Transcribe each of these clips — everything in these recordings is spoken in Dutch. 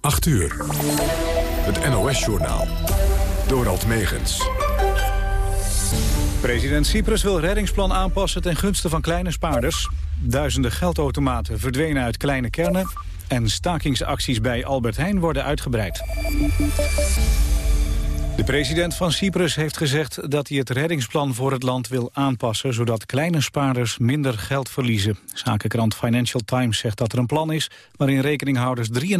8 uur. Het NOS-journaal. Dorald Megens. President Cyprus wil reddingsplan aanpassen ten gunste van kleine spaarders. Duizenden geldautomaten verdwenen uit kleine kernen... en stakingsacties bij Albert Heijn worden uitgebreid. De president van Cyprus heeft gezegd dat hij het reddingsplan voor het land wil aanpassen... zodat kleine spaarders minder geld verliezen. Zakenkrant Financial Times zegt dat er een plan is... waarin rekeninghouders 3,5%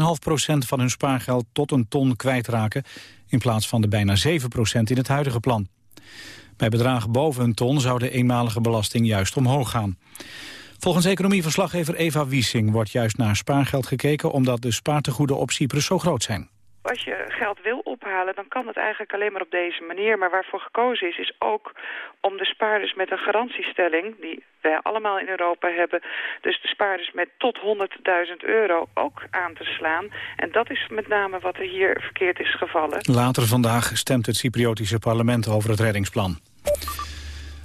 van hun spaargeld tot een ton kwijtraken... in plaats van de bijna 7% in het huidige plan. Bij bedragen boven een ton zou de eenmalige belasting juist omhoog gaan. Volgens economieverslaggever Eva Wiesing wordt juist naar spaargeld gekeken... omdat de spaartegoeden op Cyprus zo groot zijn. Als je geld wil ophalen, dan kan het eigenlijk alleen maar op deze manier. Maar waarvoor gekozen is, is ook om de spaarders met een garantiestelling... die wij allemaal in Europa hebben, dus de spaarders met tot 100.000 euro ook aan te slaan. En dat is met name wat er hier verkeerd is gevallen. Later vandaag stemt het Cypriotische parlement over het reddingsplan.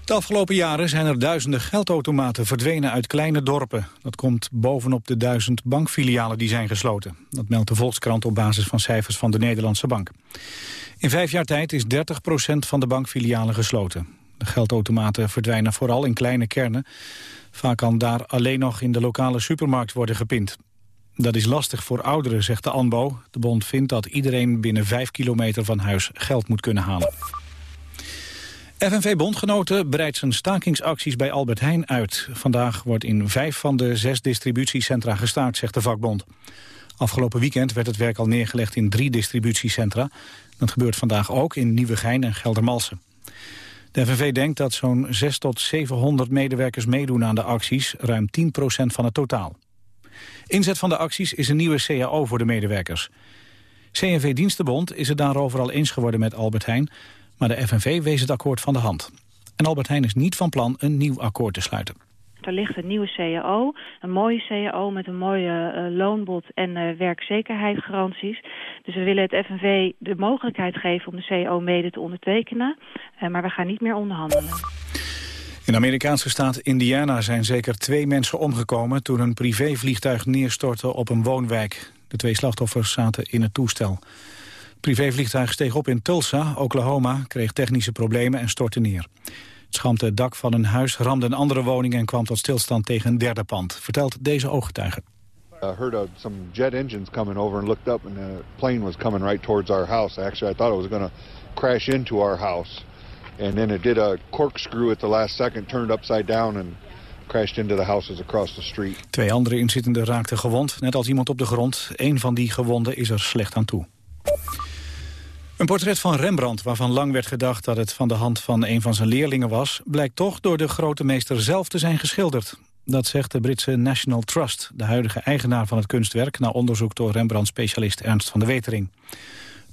De afgelopen jaren zijn er duizenden geldautomaten verdwenen uit kleine dorpen. Dat komt bovenop de duizend bankfilialen die zijn gesloten. Dat meldt de Volkskrant op basis van cijfers van de Nederlandse Bank. In vijf jaar tijd is 30% van de bankfilialen gesloten. De geldautomaten verdwijnen vooral in kleine kernen. Vaak kan daar alleen nog in de lokale supermarkt worden gepind. Dat is lastig voor ouderen, zegt de ANBO. De bond vindt dat iedereen binnen vijf kilometer van huis geld moet kunnen halen. FNV-bondgenoten breidt zijn stakingsacties bij Albert Heijn uit. Vandaag wordt in vijf van de zes distributiecentra gestaakt, zegt de vakbond. Afgelopen weekend werd het werk al neergelegd in drie distributiecentra. Dat gebeurt vandaag ook in Nieuwegein en Geldermalsen. De FNV denkt dat zo'n 6 tot 700 medewerkers meedoen aan de acties, ruim 10% van het totaal. Inzet van de acties is een nieuwe CAO voor de medewerkers. CNV Dienstenbond is het daarover al eens geworden met Albert Heijn... Maar de FNV wees het akkoord van de hand. En Albert Heijn is niet van plan een nieuw akkoord te sluiten. Er ligt een nieuwe CAO, een mooie CAO met een mooie uh, loonbod en uh, werkzekerheidsgaranties. Dus we willen het FNV de mogelijkheid geven om de CAO mede te ondertekenen. Uh, maar we gaan niet meer onderhandelen. In de Amerikaanse staat Indiana zijn zeker twee mensen omgekomen... toen een privévliegtuig neerstortte op een woonwijk. De twee slachtoffers zaten in het toestel privévliegtuig steeg op in Tulsa, Oklahoma, kreeg technische problemen en stortte neer. Het schampte het dak van een huis, ramde een andere woning en kwam tot stilstand tegen een derde pand, vertelt deze ooggetuige. I heard of some jet engines coming over and looked up and the plane was coming right towards our house. Actually, I thought it was going to crash into our house. And then it did a corkscrew at the last second, turned upside down and crashed into the houses across the street. Twee andere inzittenden raakten gewond, net als iemand op de grond. Een van die gewonden is er slecht aan toe. Een portret van Rembrandt, waarvan lang werd gedacht dat het van de hand van een van zijn leerlingen was, blijkt toch door de grote meester zelf te zijn geschilderd. Dat zegt de Britse National Trust, de huidige eigenaar van het kunstwerk, na onderzoek door Rembrandt-specialist Ernst van de Wetering.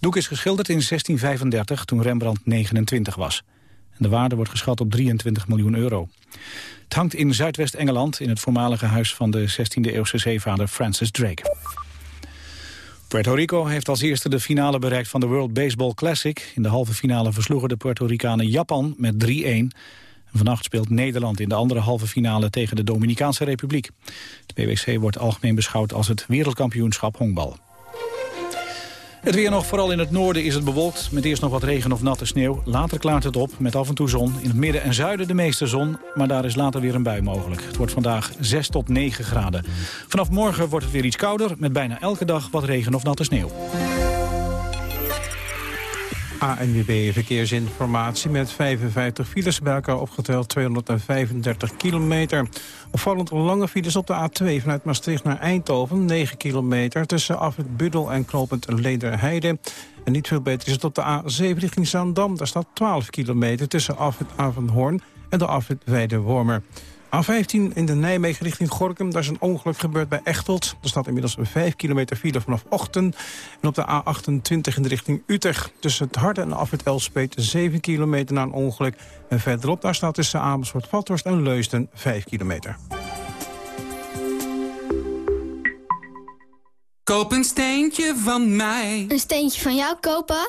Doek is geschilderd in 1635, toen Rembrandt 29 was. En de waarde wordt geschat op 23 miljoen euro. Het hangt in Zuidwest-Engeland, in het voormalige huis van de 16e-eeuwse zeevader Francis Drake. Puerto Rico heeft als eerste de finale bereikt van de World Baseball Classic. In de halve finale versloegen de Puerto Ricanen Japan met 3-1. Vannacht speelt Nederland in de andere halve finale tegen de Dominicaanse Republiek. De BWC wordt algemeen beschouwd als het wereldkampioenschap honkbal. Het weer nog, vooral in het noorden is het bewolkt... met eerst nog wat regen of natte sneeuw. Later klaart het op, met af en toe zon. In het midden en zuiden de meeste zon, maar daar is later weer een bui mogelijk. Het wordt vandaag 6 tot 9 graden. Vanaf morgen wordt het weer iets kouder... met bijna elke dag wat regen of natte sneeuw. ANWB Verkeersinformatie met 55 files bij elkaar opgeteld 235 kilometer. Opvallend lange files op de A2 vanuit Maastricht naar Eindhoven, 9 kilometer... tussen Afrit Budel en Knopend Lederheide. En niet veel beter is het op de A7 richting Zaandam. Daar staat 12 kilometer tussen Afrit Avanhoorn en de Afrit Weide-Wormer. A15 in de Nijmegen richting Gorkum. Daar is een ongeluk gebeurd bij Echtelt. Er staat inmiddels een 5 kilometer file vanaf ochtend. En op de A28 in de richting Utrecht. Tussen het Harde en Afrit Elspet 7 kilometer na een ongeluk. En verderop daar staat tussen Amersfoort, Vathorst en Leusden 5 kilometer. Koop een steentje van mij. Een steentje van jou kopen?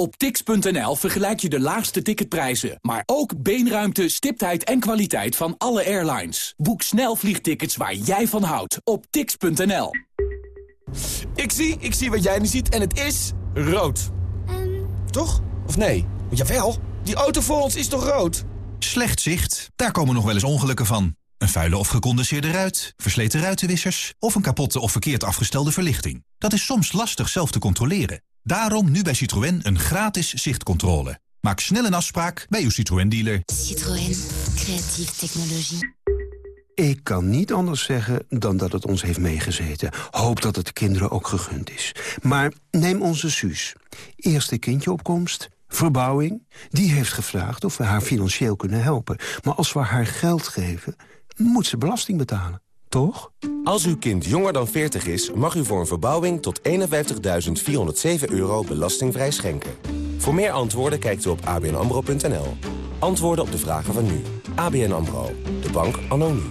Op tix.nl vergelijk je de laagste ticketprijzen, maar ook beenruimte, stiptheid en kwaliteit van alle airlines. Boek snel vliegtickets waar jij van houdt op tix.nl. Ik zie, ik zie wat jij nu ziet en het is rood. Toch? Of nee? Jawel, die auto voor ons is toch rood? Slecht zicht, daar komen nog wel eens ongelukken van. Een vuile of gecondenseerde ruit, versleten ruitenwissers... of een kapotte of verkeerd afgestelde verlichting. Dat is soms lastig zelf te controleren. Daarom nu bij Citroën een gratis zichtcontrole. Maak snel een afspraak bij uw Citroën-dealer. Citroën. Creatieve technologie. Ik kan niet anders zeggen dan dat het ons heeft meegezeten. Hoop dat het de kinderen ook gegund is. Maar neem onze Suus. Eerste kindjeopkomst, verbouwing. Die heeft gevraagd of we haar financieel kunnen helpen. Maar als we haar geld geven, moet ze belasting betalen. Toch? Als uw kind jonger dan 40 is, mag u voor een verbouwing tot 51.407 euro belastingvrij schenken. Voor meer antwoorden kijkt u op abnambro.nl. Antwoorden op de vragen van nu. ABN AMRO. De bank anno nu.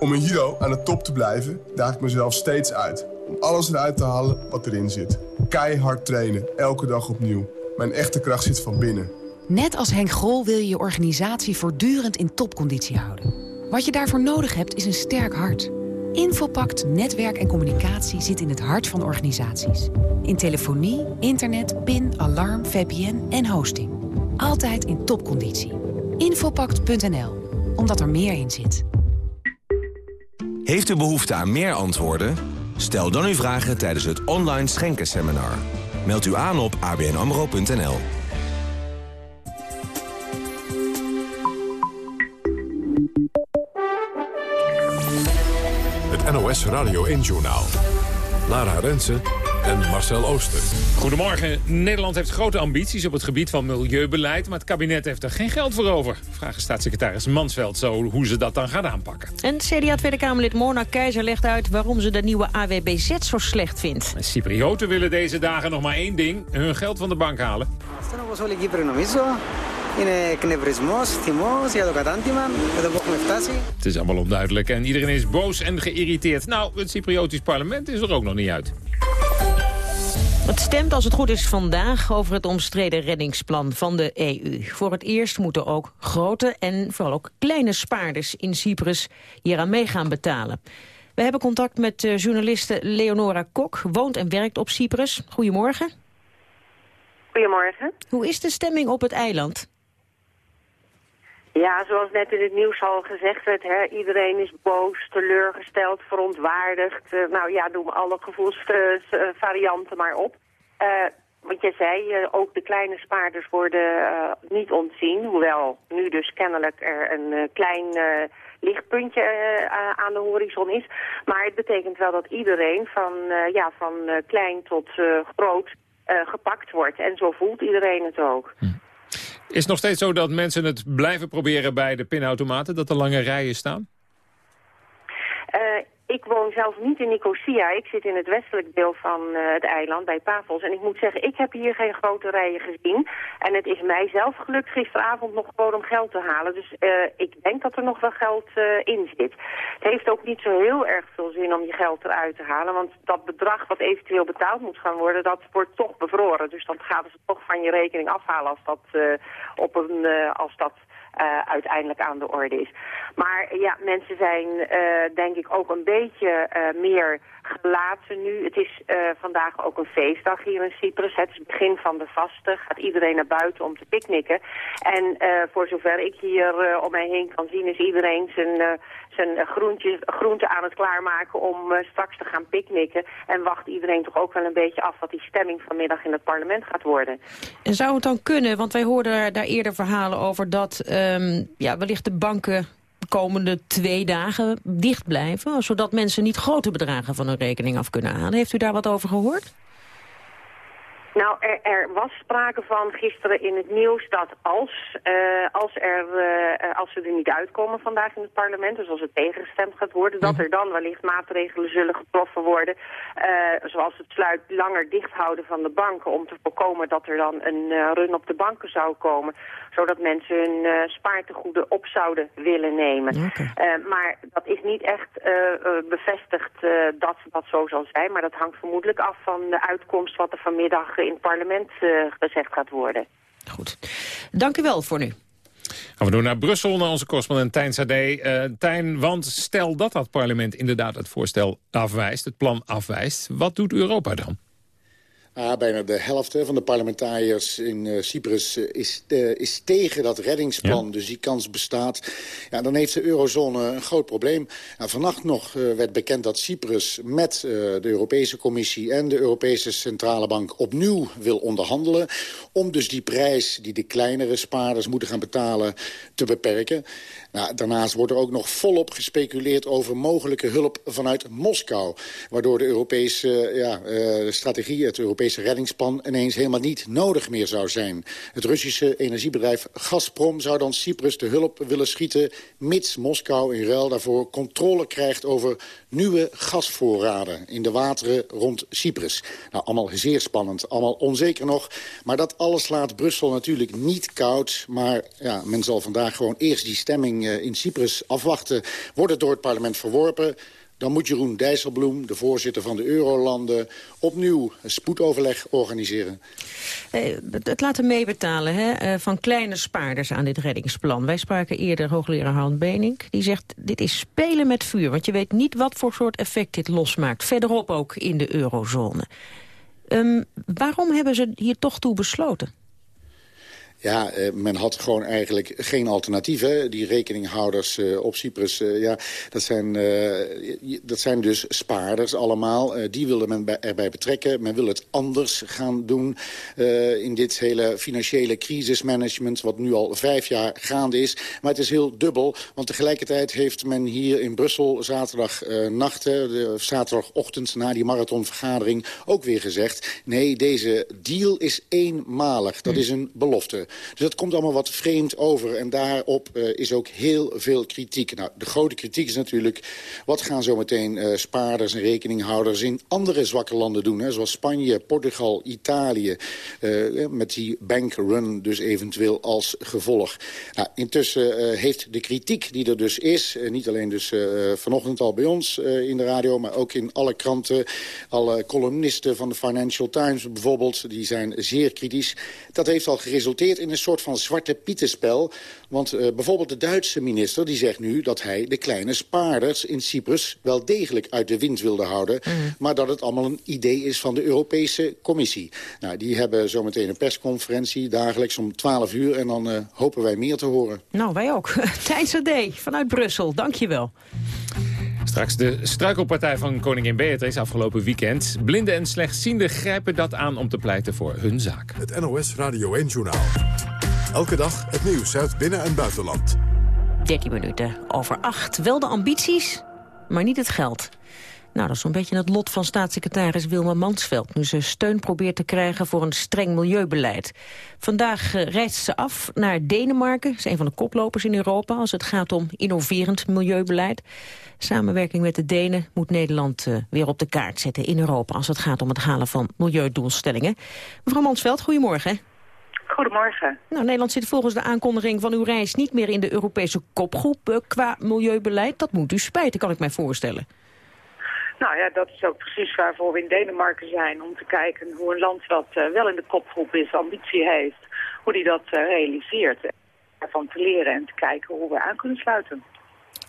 Om in judo aan de top te blijven, daag ik mezelf steeds uit. Om alles eruit te halen wat erin zit. Keihard trainen, elke dag opnieuw. Mijn echte kracht zit van binnen. Net als Henk Grol wil je je organisatie voortdurend in topconditie houden. Wat je daarvoor nodig hebt is een sterk hart. Infopact Netwerk en Communicatie zit in het hart van organisaties. In telefonie, internet, PIN, alarm, VPN en hosting. Altijd in topconditie. Infopact.nl, omdat er meer in zit. Heeft u behoefte aan meer antwoorden? Stel dan uw vragen tijdens het online schenkenseminar. Meld u aan op abnamro.nl. NOS Radio 1-journaal. Lara Rensen en Marcel Ooster. Goedemorgen. Nederland heeft grote ambities op het gebied van milieubeleid... maar het kabinet heeft er geen geld voor over. Vragen staatssecretaris Mansveld zo hoe ze dat dan gaat aanpakken. En CDA Tweede Kamerlid Mona Keizer legt uit... waarom ze de nieuwe AWBZ zo slecht vindt. Cyprioten willen deze dagen nog maar één ding. Hun geld van de bank halen. Είναι εκνευρισμό, θυμό για το κατάντημα. Εδώ που έχουμε φτάσει. Het is allemaal onduidelijk en iedereen is boos en geïrriteerd. Nou, het Cypriotisch parlement is er ook nog niet uit. Het stemt als het goed is vandaag over het omstreden reddingsplan van de EU. Voor het eerst moeten ook grote en vooral ook kleine spaarders in Cyprus hieraan mee gaan betalen. We hebben contact met uh, journaliste Leonora Kok, woont en werkt op Cyprus. Goedemorgen. Goedemorgen. Hoe is de stemming op het eiland? Ja, zoals net in het nieuws al gezegd werd, hè, iedereen is boos, teleurgesteld, verontwaardigd. Uh, nou ja, noem alle gevoelsvarianten maar op. Uh, want je zei, uh, ook de kleine spaarders worden niet ontzien. Hoewel nu dus kennelijk er een klein lichtpuntje aan de horizon is. Maar het betekent wel dat iedereen van, ja, van klein tot groot gepakt wordt. En zo voelt iedereen het ook. Hm. Is het nog steeds zo dat mensen het blijven proberen bij de pinautomaten, dat er lange rijen staan? Ik woon zelf niet in Nicosia. Ik zit in het westelijk deel van uh, het eiland, bij Pavos. En ik moet zeggen, ik heb hier geen grote rijen gezien. En het is mij zelf gelukt gisteravond nog gewoon om geld te halen. Dus uh, ik denk dat er nog wel geld uh, in zit. Het heeft ook niet zo heel erg veel zin om je geld eruit te halen. Want dat bedrag wat eventueel betaald moet gaan worden, dat wordt toch bevroren. Dus dan gaan ze toch van je rekening afhalen als dat, op een, als dat uh, uiteindelijk aan de orde is. Maar ja, mensen zijn uh, denk ik ook een beetje uh, meer gelaten nu. Het is vandaag ook een feestdag hier in Cyprus. Het is het begin van de vasten. Gaat iedereen naar buiten om te picknicken. En voor zover ik hier om mij heen kan zien is iedereen zijn, zijn groentjes, groenten aan het klaarmaken om straks te gaan picknicken. En wacht iedereen toch ook wel een beetje af wat die stemming vanmiddag in het parlement gaat worden. En zou het dan kunnen, want wij hoorden daar eerder verhalen over dat um, ja, wellicht de banken de komende twee dagen dicht blijven... zodat mensen niet grote bedragen van hun rekening af kunnen halen. Heeft u daar wat over gehoord? Nou, er, er, was sprake van gisteren in het nieuws dat als, uh, als, er, uh, als ze er niet uitkomen vandaag in het parlement, dus als het tegengestemd gaat worden, dat er dan wellicht maatregelen zullen getroffen worden, uh, zoals het sluit langer dicht houden van de banken, om te voorkomen dat er dan een run op de banken zou komen, zodat mensen hun spaartegoeden op zouden willen nemen. Okay. maar dat is niet echt bevestigd dat dat zo zal zijn, maar dat hangt vermoedelijk af van de uitkomst wat er vanmiddag in het parlement uh, gezegd gaat worden. Goed. Dank u wel voor nu. Gaan we door naar Brussel, naar onze correspondent Tijn Sade. Uh, Tijn, want stel dat dat parlement inderdaad het voorstel afwijst, het plan afwijst. Wat doet Europa dan? Ah, bijna de helft van de parlementariërs in uh, Cyprus uh, is, uh, is tegen dat reddingsplan. Ja. Dus die kans bestaat. Ja, dan heeft de eurozone een groot probleem. Nou, vannacht nog werd bekend dat Cyprus met de Europese Commissie... en de Europese Centrale Bank opnieuw wil onderhandelen... om dus die prijs die de kleinere spaarders moeten gaan betalen te beperken. Nou, daarnaast wordt er ook nog volop gespeculeerd over mogelijke hulp vanuit Moskou. Waardoor de Europese ja, strategie, het Europese Europese reddingsplan ineens helemaal niet nodig meer zou zijn. Het Russische energiebedrijf Gazprom zou dan Cyprus de hulp willen schieten... mits Moskou in ruil daarvoor controle krijgt over nieuwe gasvoorraden... in de wateren rond Cyprus. Nou, allemaal zeer spannend, allemaal onzeker nog. Maar dat alles laat Brussel natuurlijk niet koud. Maar ja, men zal vandaag gewoon eerst die stemming uh, in Cyprus afwachten. Wordt het door het parlement verworpen dan moet Jeroen Dijsselbloem, de voorzitter van de Eurolanden... opnieuw een spoedoverleg organiseren. Eh, het laten meebetalen hè, eh, van kleine spaarders aan dit reddingsplan. Wij spraken eerder hoogleraar Han Benink. Die zegt, dit is spelen met vuur. Want je weet niet wat voor soort effect dit losmaakt. Verderop ook in de eurozone. Um, waarom hebben ze hier toch toe besloten? Ja, eh, men had gewoon eigenlijk geen alternatieven. Die rekeninghouders uh, op Cyprus, uh, ja, dat zijn, dat zijn dus spaarders allemaal. die wilde men bij, erbij betrekken. Men wil het anders gaan doen in dit hele financiële crisismanagement... wat nu al vijf jaar gaande is. Maar het is heel dubbel, want tegelijkertijd heeft men hier in Brussel... zaterdagnacht, zaterdagochtend na die marathonvergadering ook weer gezegd... nee, deze deal is eenmalig. Dat is een belofte. Dus dat komt allemaal wat vreemd over. En daarop uh, is ook heel veel kritiek. Nou, de grote kritiek is natuurlijk... wat gaan zo meteen uh, spaarders en rekeninghouders in andere zwakke landen doen? Hè, zoals Spanje, Portugal, Italië. Uh, met die bankrun dus eventueel als gevolg. Nou, intussen heeft de kritiek die er dus is... niet alleen dus vanochtend al bij ons in de radio... maar ook in alle kranten, alle columnisten van de Financial Times bijvoorbeeld... die zijn zeer kritisch. Dat heeft al geresulteerd in een soort van zwarte pietenspel. Want uh, bijvoorbeeld de Duitse minister die zegt nu dat hij de kleine spaarders in Cyprus wel degelijk uit de wind wilde houden. Mm. Maar dat het allemaal een idee is van de Europese Commissie. Nou, die hebben zometeen een persconferentie dagelijks om 12 uur. En dan uh, hopen wij meer te horen. Nou, wij ook. Thijs D. vanuit Brussel. Dank je wel. Straks de struikelpartij van koningin Beatrix afgelopen weekend. Blinden en slechtzienden grijpen dat aan om te pleiten voor hun zaak. Het NOS Radio 1-journaal. Elke dag het nieuws uit binnen- en buitenland. 13 minuten over 8. Wel de ambities, maar niet het geld. Nou, dat is zo'n beetje het lot van staatssecretaris Wilma Mansveld... nu ze steun probeert te krijgen voor een streng milieubeleid. Vandaag uh, reist ze af naar Denemarken. Ze is een van de koplopers in Europa als het gaat om innoverend milieubeleid. Samenwerking met de Denen moet Nederland uh, weer op de kaart zetten in Europa... als het gaat om het halen van milieudoelstellingen. Mevrouw Mansveld, goedemorgen. Goedemorgen. Nou, Nederland zit volgens de aankondiging van uw reis niet meer in de Europese kopgroep uh, qua milieubeleid. Dat moet u spijten, kan ik mij voorstellen. Nou ja, dat is ook precies waarvoor we in Denemarken zijn. Om te kijken hoe een land wat uh, wel in de kopgroep is, ambitie heeft, hoe die dat uh, realiseert. Ervan te leren en te kijken hoe we aan kunnen sluiten.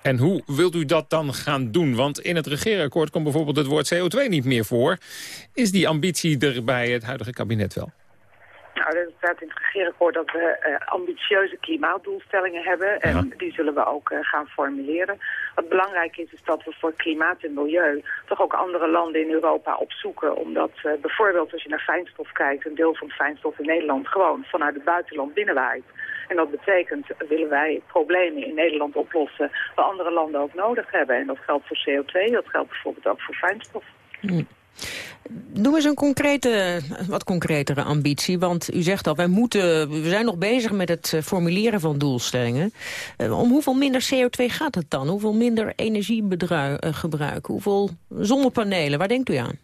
En hoe wilt u dat dan gaan doen? Want in het regeerakkoord komt bijvoorbeeld het woord CO2 niet meer voor. Is die ambitie er bij het huidige kabinet wel? Nou, er staat in het regeerakkoord dat we uh, ambitieuze klimaatdoelstellingen hebben. En ja. die zullen we ook uh, gaan formuleren. Wat belangrijk is, is dat we voor klimaat en milieu toch ook andere landen in Europa opzoeken. Omdat uh, bijvoorbeeld als je naar fijnstof kijkt, een deel van het fijnstof in Nederland gewoon vanuit het buitenland binnenwaait. En dat betekent, willen wij problemen in Nederland oplossen waar andere landen ook nodig hebben. En dat geldt voor CO2, dat geldt bijvoorbeeld ook voor fijnstof. Mm. Noem eens een concrete, wat concretere ambitie. Want u zegt al, wij moeten, we zijn nog bezig met het eh, formuleren van doelstellingen. Uh, om hoeveel minder CO2 gaat het dan? Hoeveel minder energiegebruik? Hoeveel zonnepanelen? Waar denkt u aan?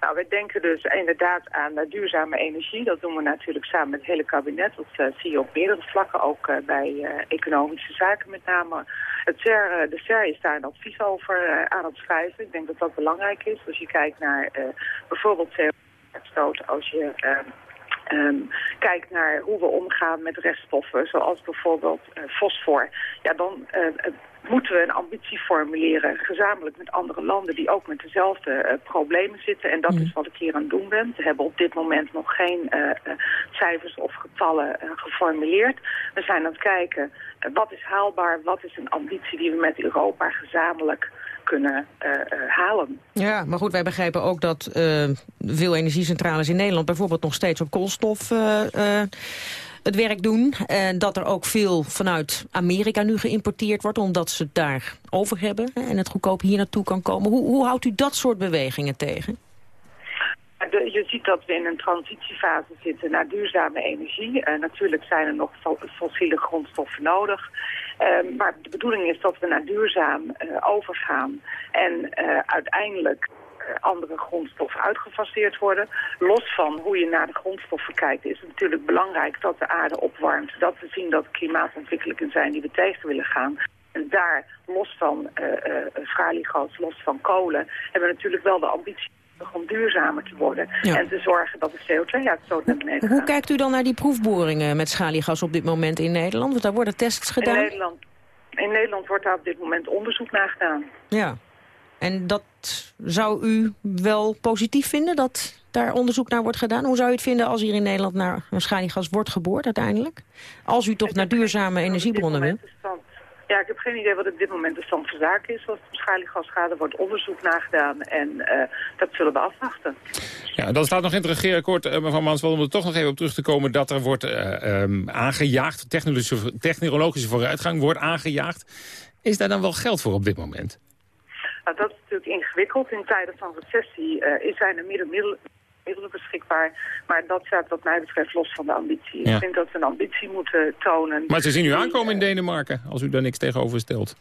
Nou, we denken dus inderdaad aan duurzame energie. Dat doen we natuurlijk samen met het hele kabinet. Dat zie je op meerdere vlakken, ook bij economische zaken met name. Het CER, de CER is daar een advies over aan het schrijven. Ik denk dat dat belangrijk is. Als je kijkt naar bijvoorbeeld CO2-uitstoot, als je... Um, kijkt naar hoe we omgaan met reststoffen, zoals bijvoorbeeld fosfor, ja, dan moeten we een ambitie formuleren, gezamenlijk met andere landen die ook met dezelfde uh, problemen zitten. En dat is wat ik hier aan het doen ben. We hebben op dit moment nog geen uh, cijfers of getallen geformuleerd. We zijn aan het kijken wat is haalbaar, wat is een ambitie die we met Europa gezamenlijk kunnen halen. Ja, maar goed, wij begrijpen ook dat veel energiecentrales in Nederland bijvoorbeeld nog steeds op koolstof het werk doen. En dat er ook veel vanuit Amerika nu geïmporteerd wordt... omdat ze het daar over hebben en het goedkoop hier naartoe kan komen. Hoe, hoe houdt u dat soort bewegingen tegen? je ziet dat we in een transitiefase zitten naar duurzame energie. Uh, natuurlijk zijn er nog fossiele grondstoffen nodig. Uh, maar de bedoeling is dat we naar duurzaam uh, overgaan. En uiteindelijk eh, andere grondstoffen uitgefaseerd worden. Los van hoe je naar de grondstoffen kijkt is het natuurlijk belangrijk dat de aarde opwarmt. Dat we zien dat klimaatontwikkelingen zijn die we tegen willen gaan. En daar, los van uh, uh, schaliegas, los van kolen, hebben we natuurlijk wel de ambitie om duurzamer te worden. En te zorgen dat de CO2-uitstoot naar beneden gaat. Hoe kijkt u dan naar die proefboringen met schaliegas op dit moment in Nederland? Want daar worden tests gedaan. In Nederland, in Nederland wordt daar op dit moment onderzoek naar gedaan. Ja, en dat zou u wel positief vinden, dat daar onderzoek naar wordt gedaan? Hoe zou u het vinden als hier in Nederland naar schaliegas wordt geboord uiteindelijk? Als u toch naar duurzame energiebronnen wil? Ja, ik heb geen idee wat op dit moment de stand van zaken is. Als het om schaliegas gaat, er wordt onderzoek naar gedaan en uh, dat zullen we afwachten. Ja, dan staat nog in het regeerakkoord, uh, mevrouw Mansveld, om er toch nog even op terug te komen... dat er wordt uh, um, aangejaagd, technologische, technologische vooruitgang wordt aangejaagd. Is daar dan wel geld voor op dit moment? Nou, dat is natuurlijk ingewikkeld. In tijden van recessie uh, zijn er middelen, middelen beschikbaar. Maar dat staat wat mij betreft los van de ambitie. Ik vind dat we een ambitie moeten tonen. Maar ze zien u aankomen in Denemarken, als u daar niks tegenover stelt.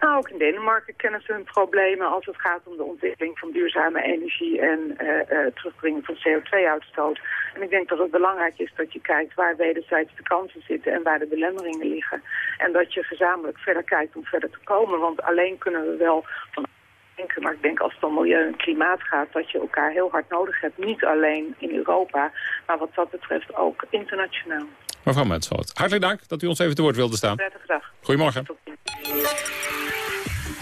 Nou, ook in Denemarken kennen ze hun problemen als het gaat om de ontwikkeling van duurzame energie en uh, uh, terugbrengen van CO2-uitstoot. En ik denk dat het belangrijk is dat je kijkt waar wederzijds de kansen zitten en waar de belemmeringen liggen. En dat je gezamenlijk verder kijkt om verder te komen, want alleen kunnen we wel van denken. Maar ik denk als het om milieu en klimaat gaat, dat je elkaar heel hard nodig hebt. Niet alleen in Europa, maar wat dat betreft ook internationaal. Mevrouw Mensveld, hartelijk dank dat u ons even te woord wilde staan. Prettige dag. Goedemorgen.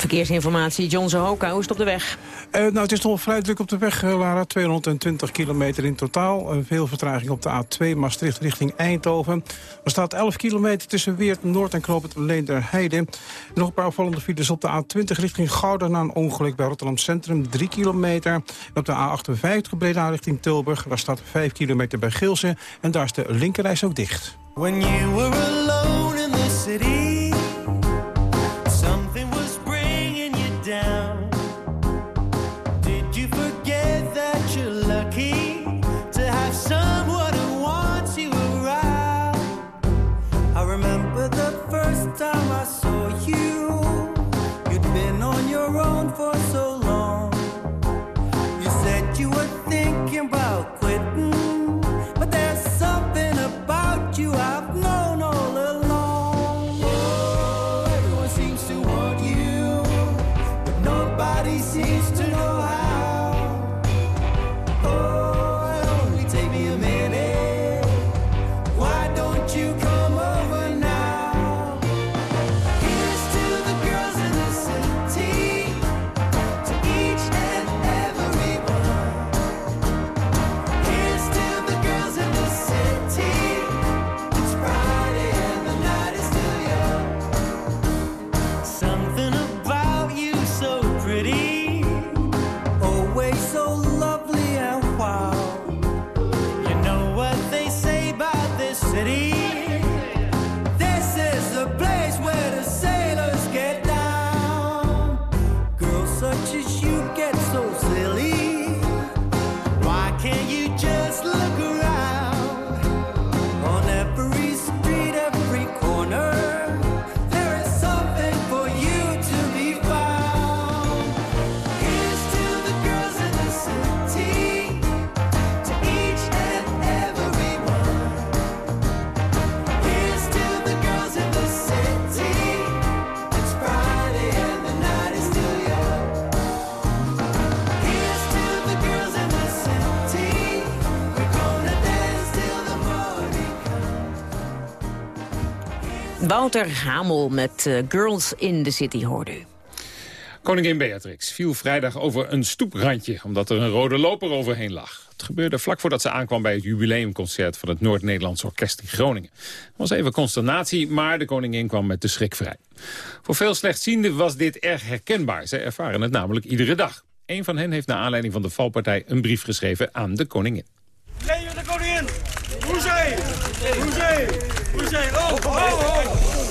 Verkeersinformatie, John Zahoka, hoe is het op de weg? Uh, nou, het is nog vrij druk op de weg, uh, Lara. 220 kilometer in totaal. Uh, veel vertraging op de A2 Maastricht richting Eindhoven. Er staat 11 kilometer tussen Weert Noord en Knoop het Heide. Nog een paar opvallende files op de A20 richting Gouda... na een ongeluk bij Rotterdam Centrum, 3 kilometer. En op de A58 Breda richting Tilburg. Daar staat 5 kilometer bij Gilsen. En daar is de linkerreis ook dicht. When you were alone in the city cease to Wouter Hamel met eh, Girls in the City hoorde u. Koningin Beatrix viel vrijdag over een stoeprandje... omdat er een rode loper overheen lag. Het gebeurde vlak voordat ze aankwam bij het jubileumconcert... van het Noord-Nederlands Orkest in Groningen. Het was even consternatie, maar de koningin kwam met de schrik vrij. Voor veel slechtzienden was dit erg herkenbaar. Zij ervaren het namelijk iedere dag. Een van hen heeft naar aanleiding van de valpartij een brief geschreven aan de koningin. Leven de koningin! Hoezee! Hoezee! Hoezee! Oh, oh, oh!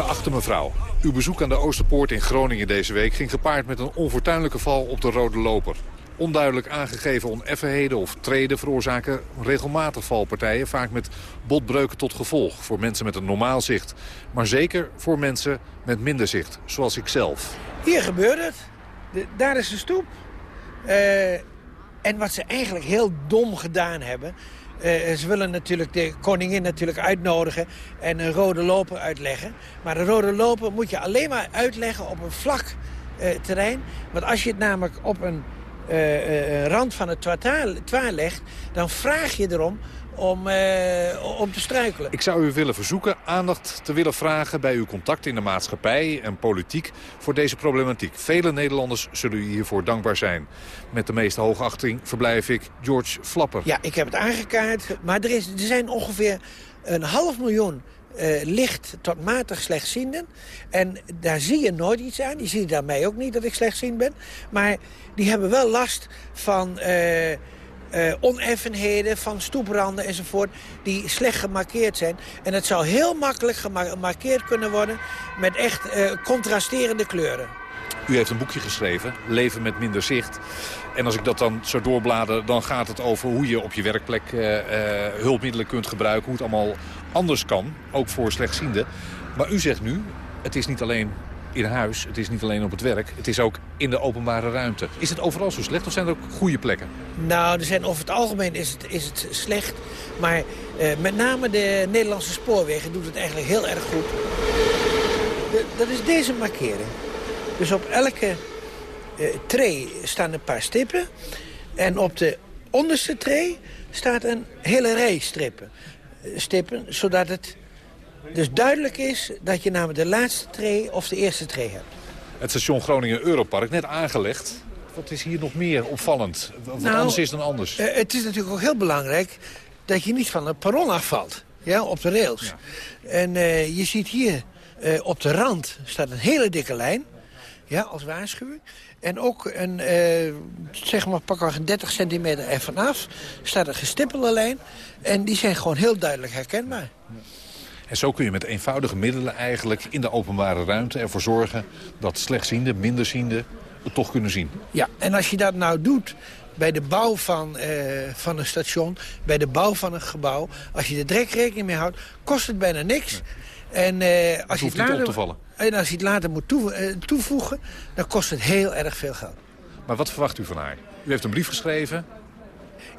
Geachte mevrouw, uw bezoek aan de Oosterpoort in Groningen deze week... ging gepaard met een onfortuinlijke val op de rode loper. Onduidelijk aangegeven oneffenheden of treden veroorzaken regelmatig valpartijen... vaak met botbreuken tot gevolg voor mensen met een normaal zicht. Maar zeker voor mensen met minder zicht, zoals ik zelf. Hier gebeurt het. Daar is de stoep. Eh, en wat ze eigenlijk heel dom gedaan hebben... eh, ze willen natuurlijk de koningin natuurlijk uitnodigen en een rode loper uitleggen. Maar een rode loper moet je alleen maar uitleggen op een vlak eh, terrein. Want als je het namelijk op een eh, rand van het trottoir legt... dan vraag je erom om, eh, om te struikelen. Ik zou u willen verzoeken aandacht te willen vragen bij uw contact in de maatschappij en politiek voor deze problematiek. Vele Nederlanders zullen u hiervoor dankbaar zijn. Met de meeste hoogachting verblijf ik George Flapper. Ja, ik heb het aangekaart. Maar er, is, er zijn ongeveer een half miljoen eh, licht tot matig slechtzienden. En daar zie je nooit iets aan. Die zie je aan mij ook niet dat ik slechtziend ben. Maar die hebben wel last van... eh, eh, oneffenheden van stoepranden enzovoort... die slecht gemarkeerd zijn. En het zou heel makkelijk gema- gemarkeerd kunnen worden... met echt eh, contrasterende kleuren. U heeft een boekje geschreven, Leven met minder zicht. En als ik dat dan zo doorblader, dan gaat het over hoe je op je werkplek eh, hulpmiddelen kunt gebruiken. Hoe het allemaal anders kan, ook voor slechtzienden. Maar u zegt nu, het is niet alleen in huis, het is niet alleen op het werk. Het is ook in de openbare ruimte. Is het overal zo slecht of zijn er ook goede plekken? Nou, er zijn, over het algemeen is het, is het slecht. Maar eh, met name de Nederlandse spoorwegen doet het eigenlijk heel erg goed. Dat is deze markering. Dus op elke eh staan een paar stippen. En op de onderste tray staat een hele rij strippen, eh, stippen. Zodat het dus duidelijk is dat je namelijk de laatste tray of de eerste tray hebt. Het station Groningen Europark, net aangelegd. Wat is hier nog meer opvallend? Wat Nou, anders is dan anders? Eh, het is natuurlijk ook heel belangrijk dat je niet van het perron afvalt. Ja, op de rails. En eh, je ziet hier eh, op de rand staat een hele dikke lijn. Ja, als waarschuwing. En ook een, zeg maar, pak maar een 30 centimeter ervan af staat een gestippelde lijn. En die zijn gewoon heel duidelijk herkenbaar. En zo kun je met eenvoudige middelen eigenlijk in de openbare ruimte ervoor zorgen... dat slechtzienden, minderzienden het toch kunnen zien. Ja, en als je dat nou doet bij de bouw van, eh, van een station, bij de bouw van een gebouw... als je er direct rekening mee houdt, kost het bijna niks. En, eh, als je hoeft het niet op later, te vallen. En als je het later moet eh, toevoegen, dan kost het heel erg veel geld. Maar wat verwacht u van haar? U heeft een brief geschreven.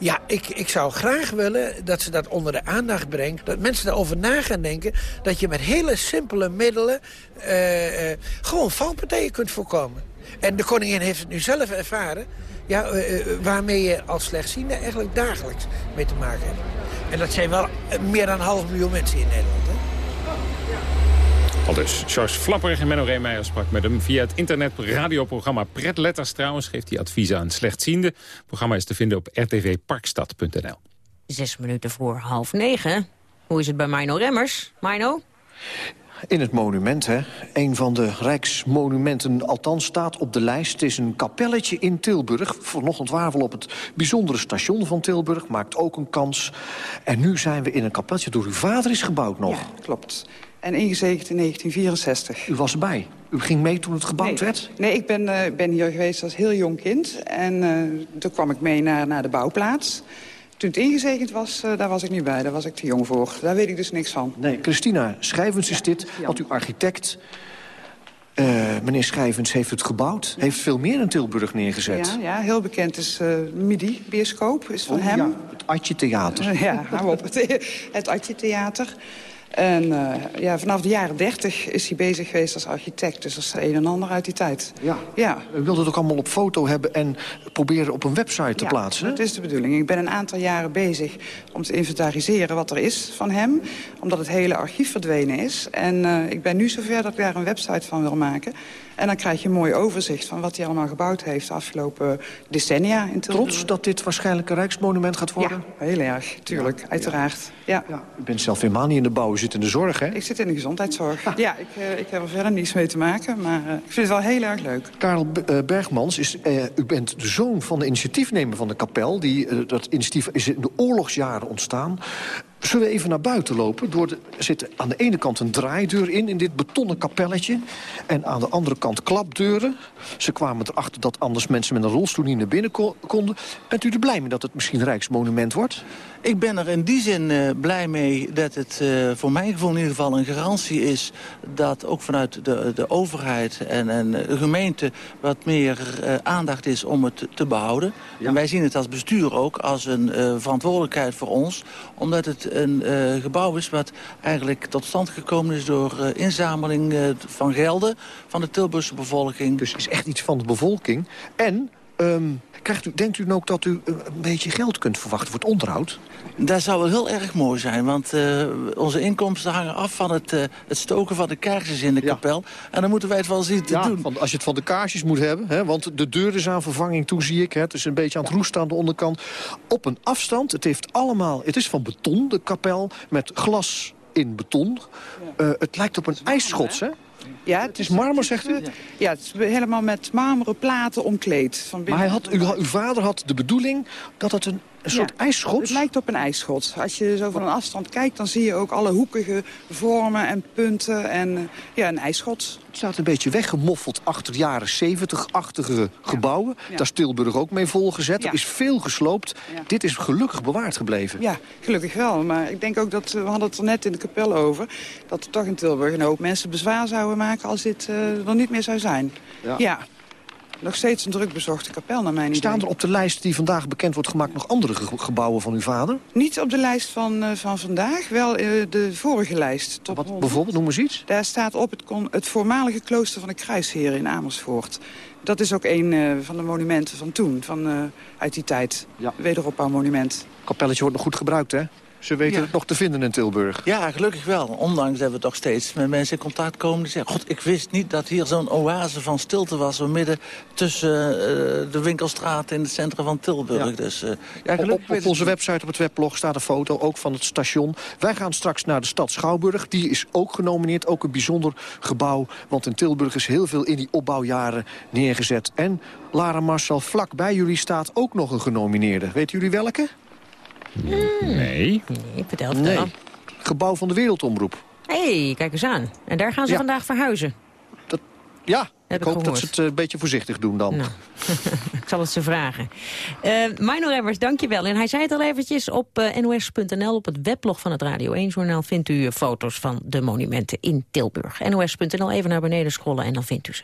Ja, ik, ik zou graag willen dat ze dat onder de aandacht brengt. Dat mensen daarover na gaan denken. Dat je met hele simpele middelen eh, eh, gewoon valpartijen kunt voorkomen. En de koningin heeft het nu zelf ervaren. Ja, eh, waarmee je als slechtziende eigenlijk dagelijks mee te maken hebt. En dat zijn wel meer dan een half miljoen mensen in Nederland. Hè? Al dus. Charles Flapper en Menno Reemeijer sprak met hem via het internetradioprogramma Pretletters. Trouwens geeft hij adviezen aan slechtzienden. Het programma is te vinden op rtvparkstad.nl. Zes minuten voor half negen. Hoe is het bij Mino Remmers? Mino? In het monument, hè. Een van de Rijksmonumenten, althans staat op de lijst. Het is een kapelletje in Tilburg. Vanochtend waren we op het bijzondere station van Tilburg. Maakt ook een kans. En nu zijn we in een kapelletje door uw vader is gebouwd nog. Ja, klopt. En ingezegend in 1964. U was erbij? U ging mee toen het gebouwd nee. werd? Nee, ik ben, eh, ben hier geweest als heel jong kind. En eh, toen kwam ik mee naar, naar de bouwplaats. Toen het ingezegend was, eh, daar was ik niet bij. Daar was ik te jong voor. Daar weet ik dus niks van. Nee, Christina Schrijvens is dit, want uw architect... meneer Schrijvens heeft het gebouwd. Heeft veel meer in Tilburg neergezet. Ja, ja, heel bekend is MIDI, bioscoop, is van Oh, hem. ja, het Atje Theater. Ja, hou op. Het, het Atje Theater. En eh, ja, vanaf de jaren dertig is hij bezig geweest als architect. Dus dat is een en ander uit die tijd. Ja. ja. U wilt het ook allemaal op foto hebben en proberen op een website te ja, plaatsen. dat is de bedoeling. Ik ben een aantal jaren bezig om te inventariseren wat er is van hem. Omdat het hele archief verdwenen is. En uh, ik ben nu zover dat ik daar een website van wil maken. En dan krijg je een mooi overzicht van wat hij allemaal gebouwd heeft... de afgelopen decennia in Tilburg. Trots dat dit waarschijnlijk een rijksmonument gaat worden? Ja, heel erg, tuurlijk, uiteraard. Ja. Ja. U bent zelf helemaal niet in de bouw, u zit in de zorg, hè? Ik zit in de gezondheidszorg. Ja, ik, uh, ik heb er verder niets mee te maken, maar uh, ik vind het wel heel erg leuk. Karel uh, Bergmans, is, u bent de zoon van de initiatiefnemer van de kapel. Die, dat initiatief is in de oorlogsjaren ontstaan. Zullen we even naar buiten lopen? Er zit aan de ene kant een draaideur in, in dit betonnen kapelletje. En aan de andere kant klapdeuren. Ze kwamen erachter dat anders mensen met een rolstoel niet naar binnen ko konden. Bent u er blij mee dat het misschien Rijksmonument wordt? Ik ben er in die zin uh, blij mee dat het uh, voor mijn gevoel in ieder geval een garantie is... dat ook vanuit de, de overheid en, en de gemeente wat meer uh, aandacht is om het te behouden. Ja. En wij zien het als bestuur ook als een verantwoordelijkheid voor ons. Omdat het een gebouw is wat eigenlijk tot stand gekomen is door inzameling van gelden van de Tilburgse bevolking. Dus het is echt iets van de bevolking. En... Um... Krijgt u, denkt u ook dat u een beetje geld kunt verwachten voor het onderhoud? Dat zou wel heel erg mooi zijn, want uh, onze inkomsten hangen af van het, uh, het stoken van de kaarsjes in de ja. kapel. En dan moeten wij het wel zien te ja, doen. Want als je het van de kaarsjes moet hebben, hè, want de deur is aan vervanging toe, zie ik. Hè, het is een beetje aan het roesten aan de onderkant. Op een afstand, het heeft allemaal, het is van beton, de kapel, met glas in beton. Ja. Uh, het lijkt op een ijsschots, hè? Ja, het is marmer, zegt u? Ja, het is helemaal met marmeren platen omkleed. Van maar hij had, u, uw vader had de bedoeling dat het een, een soort ja, ijsschot... Het lijkt op een ijsschot. Als je zo van een afstand kijkt, dan zie je ook alle hoekige vormen en punten. En ja, een ijsschot. Het staat een beetje weggemoffeld achter jaren 70-achtige gebouwen. Ja. Daar is Tilburg ook mee volgezet. Er is veel gesloopt. Dit is gelukkig bewaard gebleven. Ja, gelukkig wel. Maar ik denk ook dat, we hadden het er net in de kapel over... dat er toch in Tilburg een hoop mensen bezwaar zouden maken... als dit uh, er niet meer zou zijn. ja. Nog steeds een druk bezochte kapel naar mijn idee. Staan er op de lijst die vandaag bekend wordt gemaakt... nog andere ge gebouwen van uw vader? Niet op de lijst van, uh, van vandaag, wel uh, de vorige lijst. Top Wat 100. bijvoorbeeld, noem eens iets. Daar staat op het, het voormalige klooster van de Kruisheren in Amersfoort. Dat is ook een uh, van de monumenten van toen, van, uit die tijd. Ja. Wederopbouwmonument. Kapelletje wordt nog goed gebruikt, hè? Ze weten ja. het nog te vinden in Tilburg. Ja, gelukkig wel. Ondanks dat we toch steeds met mensen in contact komen... die zeggen, god, ik wist niet dat hier zo'n oase van stilte was... midden tussen uh, de winkelstraat in het centrum van Tilburg. Ja. Dus, uh, ja, op, op, op onze website, op het weblog, staat een foto ook van het station. Wij gaan straks naar de stad Schouwburg. Die is ook genomineerd, ook een bijzonder gebouw. Want in Tilburg is heel veel in die opbouwjaren neergezet. En Lara Marcel, vlak bij jullie staat ook nog een genomineerde. Weten jullie welke? Nee. Nee, vertel het nee. dan. Gebouw van de Wereldomroep. Hé, hey, kijk eens aan. En daar gaan ze Ja. vandaag verhuizen. Dat, ja, Heb ik ik hoop dat ze het eh, een beetje voorzichtig doen dan. Nou. Ik zal het ze vragen. Uh, Mino Remmers, dankjewel. En hij zei het al eventjes op eh, nos.nl, op het weblog van het Radio 1-journaal... vindt u foto's van de monumenten in Tilburg. nos.nl, even naar beneden scrollen en dan vindt u ze.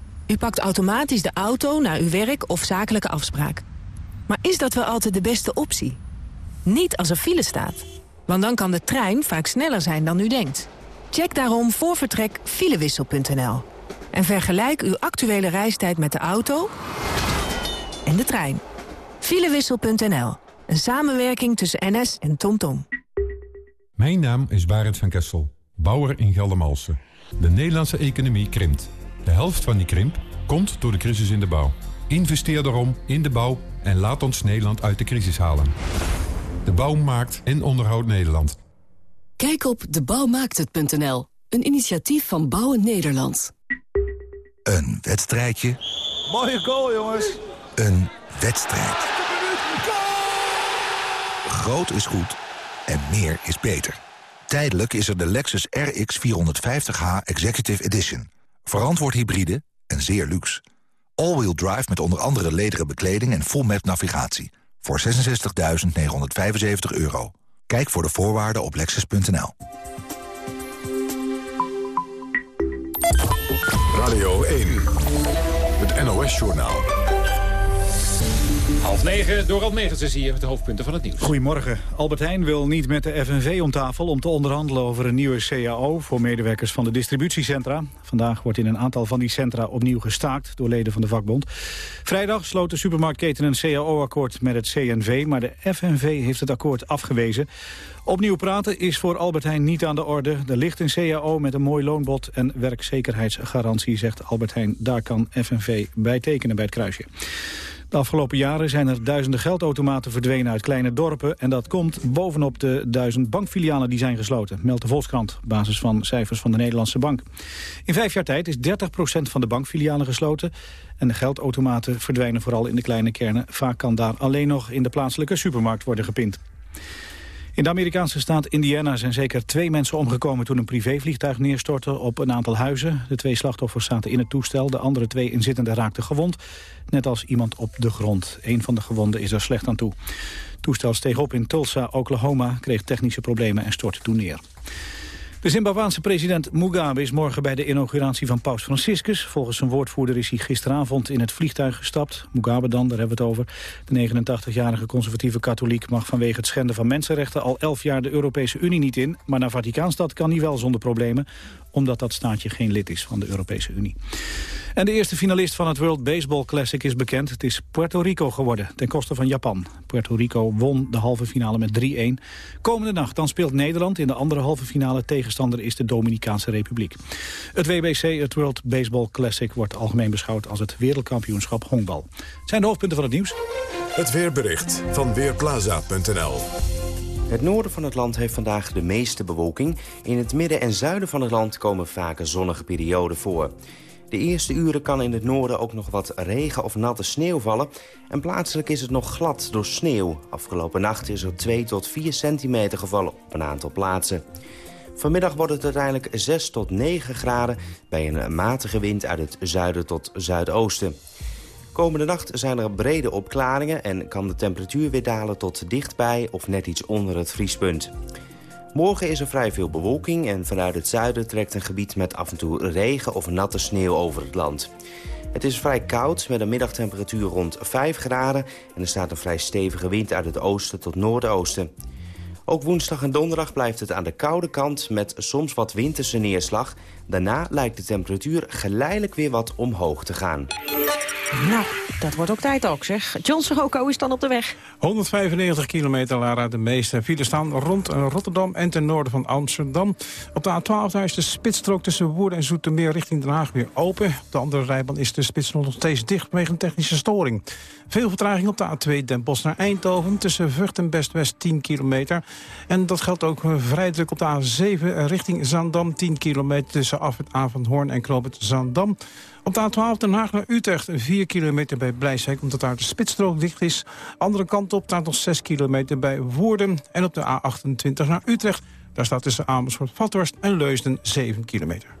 U pakt automatisch de auto naar uw werk of zakelijke afspraak. Maar is dat wel altijd de beste optie? Niet als er file staat. Want dan kan de trein vaak sneller zijn dan u denkt. Check daarom voor vertrek filewissel.nl. En vergelijk uw actuele reistijd met de auto en de trein. Filewissel.nl. Een samenwerking tussen NS en TomTom. Mijn naam is Barend van Kessel, bouwer in Geldermalsen. De Nederlandse economie krimpt. De helft van die krimp komt door de crisis in de bouw. Investeer daarom in de bouw en laat ons Nederland uit de crisis halen. De bouw maakt en onderhoudt Nederland. Kijk op debouwmaakthet.nl, een initiatief van Bouwen Nederland. Een wedstrijdje. Mooie goal, jongens. Een wedstrijd. Groot is goed en meer is beter. Tijdelijk is er de Lexus RX 450h Executive Edition. Verantwoord hybride en zeer luxe. All-wheel drive met onder andere lederen bekleding en full map navigatie. Voor 66.975 euro. Kijk voor de voorwaarden op lexus.nl. Radio 1. Het NOS-journaal. Half negen, door Almegens is hier met de hoofdpunten van het nieuws. Goedemorgen. Albert Heijn wil niet met de FNV om tafel om te onderhandelen over een nieuwe CAO voor medewerkers van de distributiecentra. Vandaag wordt in een aantal van die centra opnieuw gestaakt door leden van de vakbond. Vrijdag sloot de supermarktketen een CAO-akkoord met het CNV, maar de FNV heeft het akkoord afgewezen. Opnieuw praten is voor Albert Heijn niet aan de orde. Er ligt een CAO met een mooi loonbod en werkzekerheidsgarantie, zegt Albert Heijn. Daar kan FNV bij tekenen bij het kruisje. De afgelopen jaren zijn er duizenden geldautomaten verdwenen uit kleine dorpen. En dat komt bovenop de duizend bankfilialen die zijn gesloten, meldt de Volkskrant, basis van cijfers van de Nederlandse Bank. In vijf jaar tijd is 30% van de bankfilialen gesloten. En de geldautomaten verdwijnen vooral in de kleine kernen. Vaak kan daar alleen nog in de plaatselijke supermarkt worden gepind. In de Amerikaanse staat Indiana zijn zeker twee mensen omgekomen toen een privévliegtuig neerstortte op een aantal huizen. De twee slachtoffers zaten in het toestel, de andere twee inzittenden raakten gewond, net als iemand op de grond. Een van de gewonden is er slecht aan toe. Het toestel steeg op in Tulsa, Oklahoma, kreeg technische problemen en stortte toen neer. De Zimbabwaanse president Mugabe is morgen bij de inauguratie van paus Franciscus. Volgens zijn woordvoerder is hij gisteravond in het vliegtuig gestapt. Mugabe dan, daar hebben we het over. De 89-jarige conservatieve katholiek mag vanwege het schenden van mensenrechten... al 11 jaar de Europese Unie niet in. Maar naar Vaticaanstad kan hij wel zonder problemen omdat dat staatje geen lid is van de Europese Unie. En de eerste finalist van het World Baseball Classic is bekend. Het is Puerto Rico geworden, ten koste van Japan. Puerto Rico won de halve finale met 3-1. Komende nacht dan speelt Nederland in de andere halve finale. Tegenstander is de Dominicaanse Republiek. Het WBC, het World Baseball Classic, wordt algemeen beschouwd als het wereldkampioenschap honkbal. Het zijn de hoofdpunten van het nieuws. Het weerbericht van Weerplaza.nl het noorden van het land heeft vandaag de meeste bewolking. In het midden en zuiden van het land komen vaker zonnige perioden voor. De eerste uren kan in het noorden ook nog wat regen of natte sneeuw vallen. En plaatselijk is het nog glad door sneeuw. Afgelopen nacht is er 2 tot 4 centimeter gevallen op een aantal plaatsen. Vanmiddag wordt het uiteindelijk 6 tot 9 graden... bij een matige wind uit het zuiden tot zuidoosten. Komende nacht zijn er brede opklaringen en kan de temperatuur weer dalen tot dichtbij of net iets onder het vriespunt. Morgen is er vrij veel bewolking en vanuit het zuiden trekt een gebied met af en toe regen of natte sneeuw over het land. Het is vrij koud met een middagtemperatuur rond 5 graden en er staat een vrij stevige wind uit het oosten tot noordoosten. Ook woensdag en donderdag blijft het aan de koude kant met soms wat winterse neerslag. Daarna lijkt de temperatuur geleidelijk weer wat omhoog te gaan. Nou, dat wordt ook tijd ook, zeg. John Sirocco is dan op de weg. 195 kilometer, Lara. De meeste files staan rond Rotterdam en ten noorden van Amsterdam. Op de A12 is de spitsstrook tussen Woerden en Zoetermeer richting Den Haag weer open. Op de andere rijbaan is de spits nog steeds dicht vanwege een technische storing. Veel vertraging op de A2 Den Bosch naar Eindhoven tussen Vught en Best-West 10 kilometer. En dat geldt ook vrij druk op de A7 richting Zaandam 10 kilometer tussen Af het Avondhoorn en Knoop het Zaandam. Op de A12 Den Haag naar Utrecht, 4 kilometer bij Blijswijk... omdat daar de spitsstrook dicht is. Andere kant op staat nog 6 kilometer bij Woerden. En op de A28 naar Utrecht, daar staat tussen Amersfoort, Vathorst en Leusden 7 kilometer.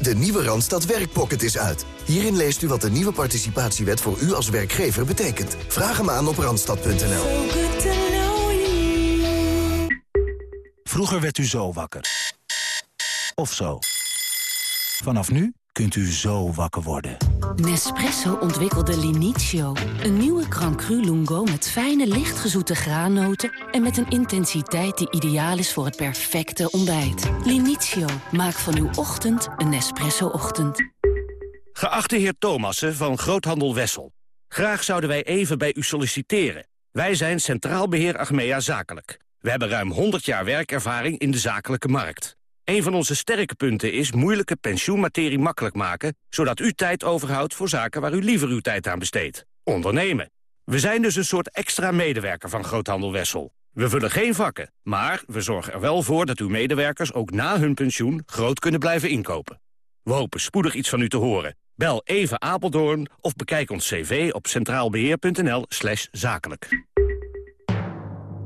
De nieuwe Randstad Werkpocket is uit. Hierin leest u wat de nieuwe participatiewet voor u als werkgever betekent. Vraag hem aan op randstad.nl. Vroeger werd u zo wakker. Of zo. Vanaf nu kunt u zo wakker worden. Nespresso ontwikkelde Linizio. Een nieuwe Grand Lungo met fijne, lichtgezoete graannoten... en met een intensiteit die ideaal is voor het perfecte ontbijt. Linizio, maak van uw ochtend een Nespresso-ochtend. Geachte heer Thomassen van Groothandel Wessel. Graag zouden wij even bij u solliciteren. Wij zijn Centraal Beheer Achmea Zakelijk. We hebben ruim 100 jaar werkervaring in de zakelijke markt. Een van onze sterke punten is moeilijke pensioenmaterie makkelijk maken... zodat u tijd overhoudt voor zaken waar u liever uw tijd aan besteedt. Ondernemen. We zijn dus een soort extra medewerker van Groothandel Wessel. We vullen geen vakken, maar we zorgen er wel voor dat uw medewerkers... ook na hun pensioen groot kunnen blijven inkopen. We hopen spoedig iets van u te horen. Bel even Apeldoorn of bekijk ons cv op centraalbeheer.nl zakelijk.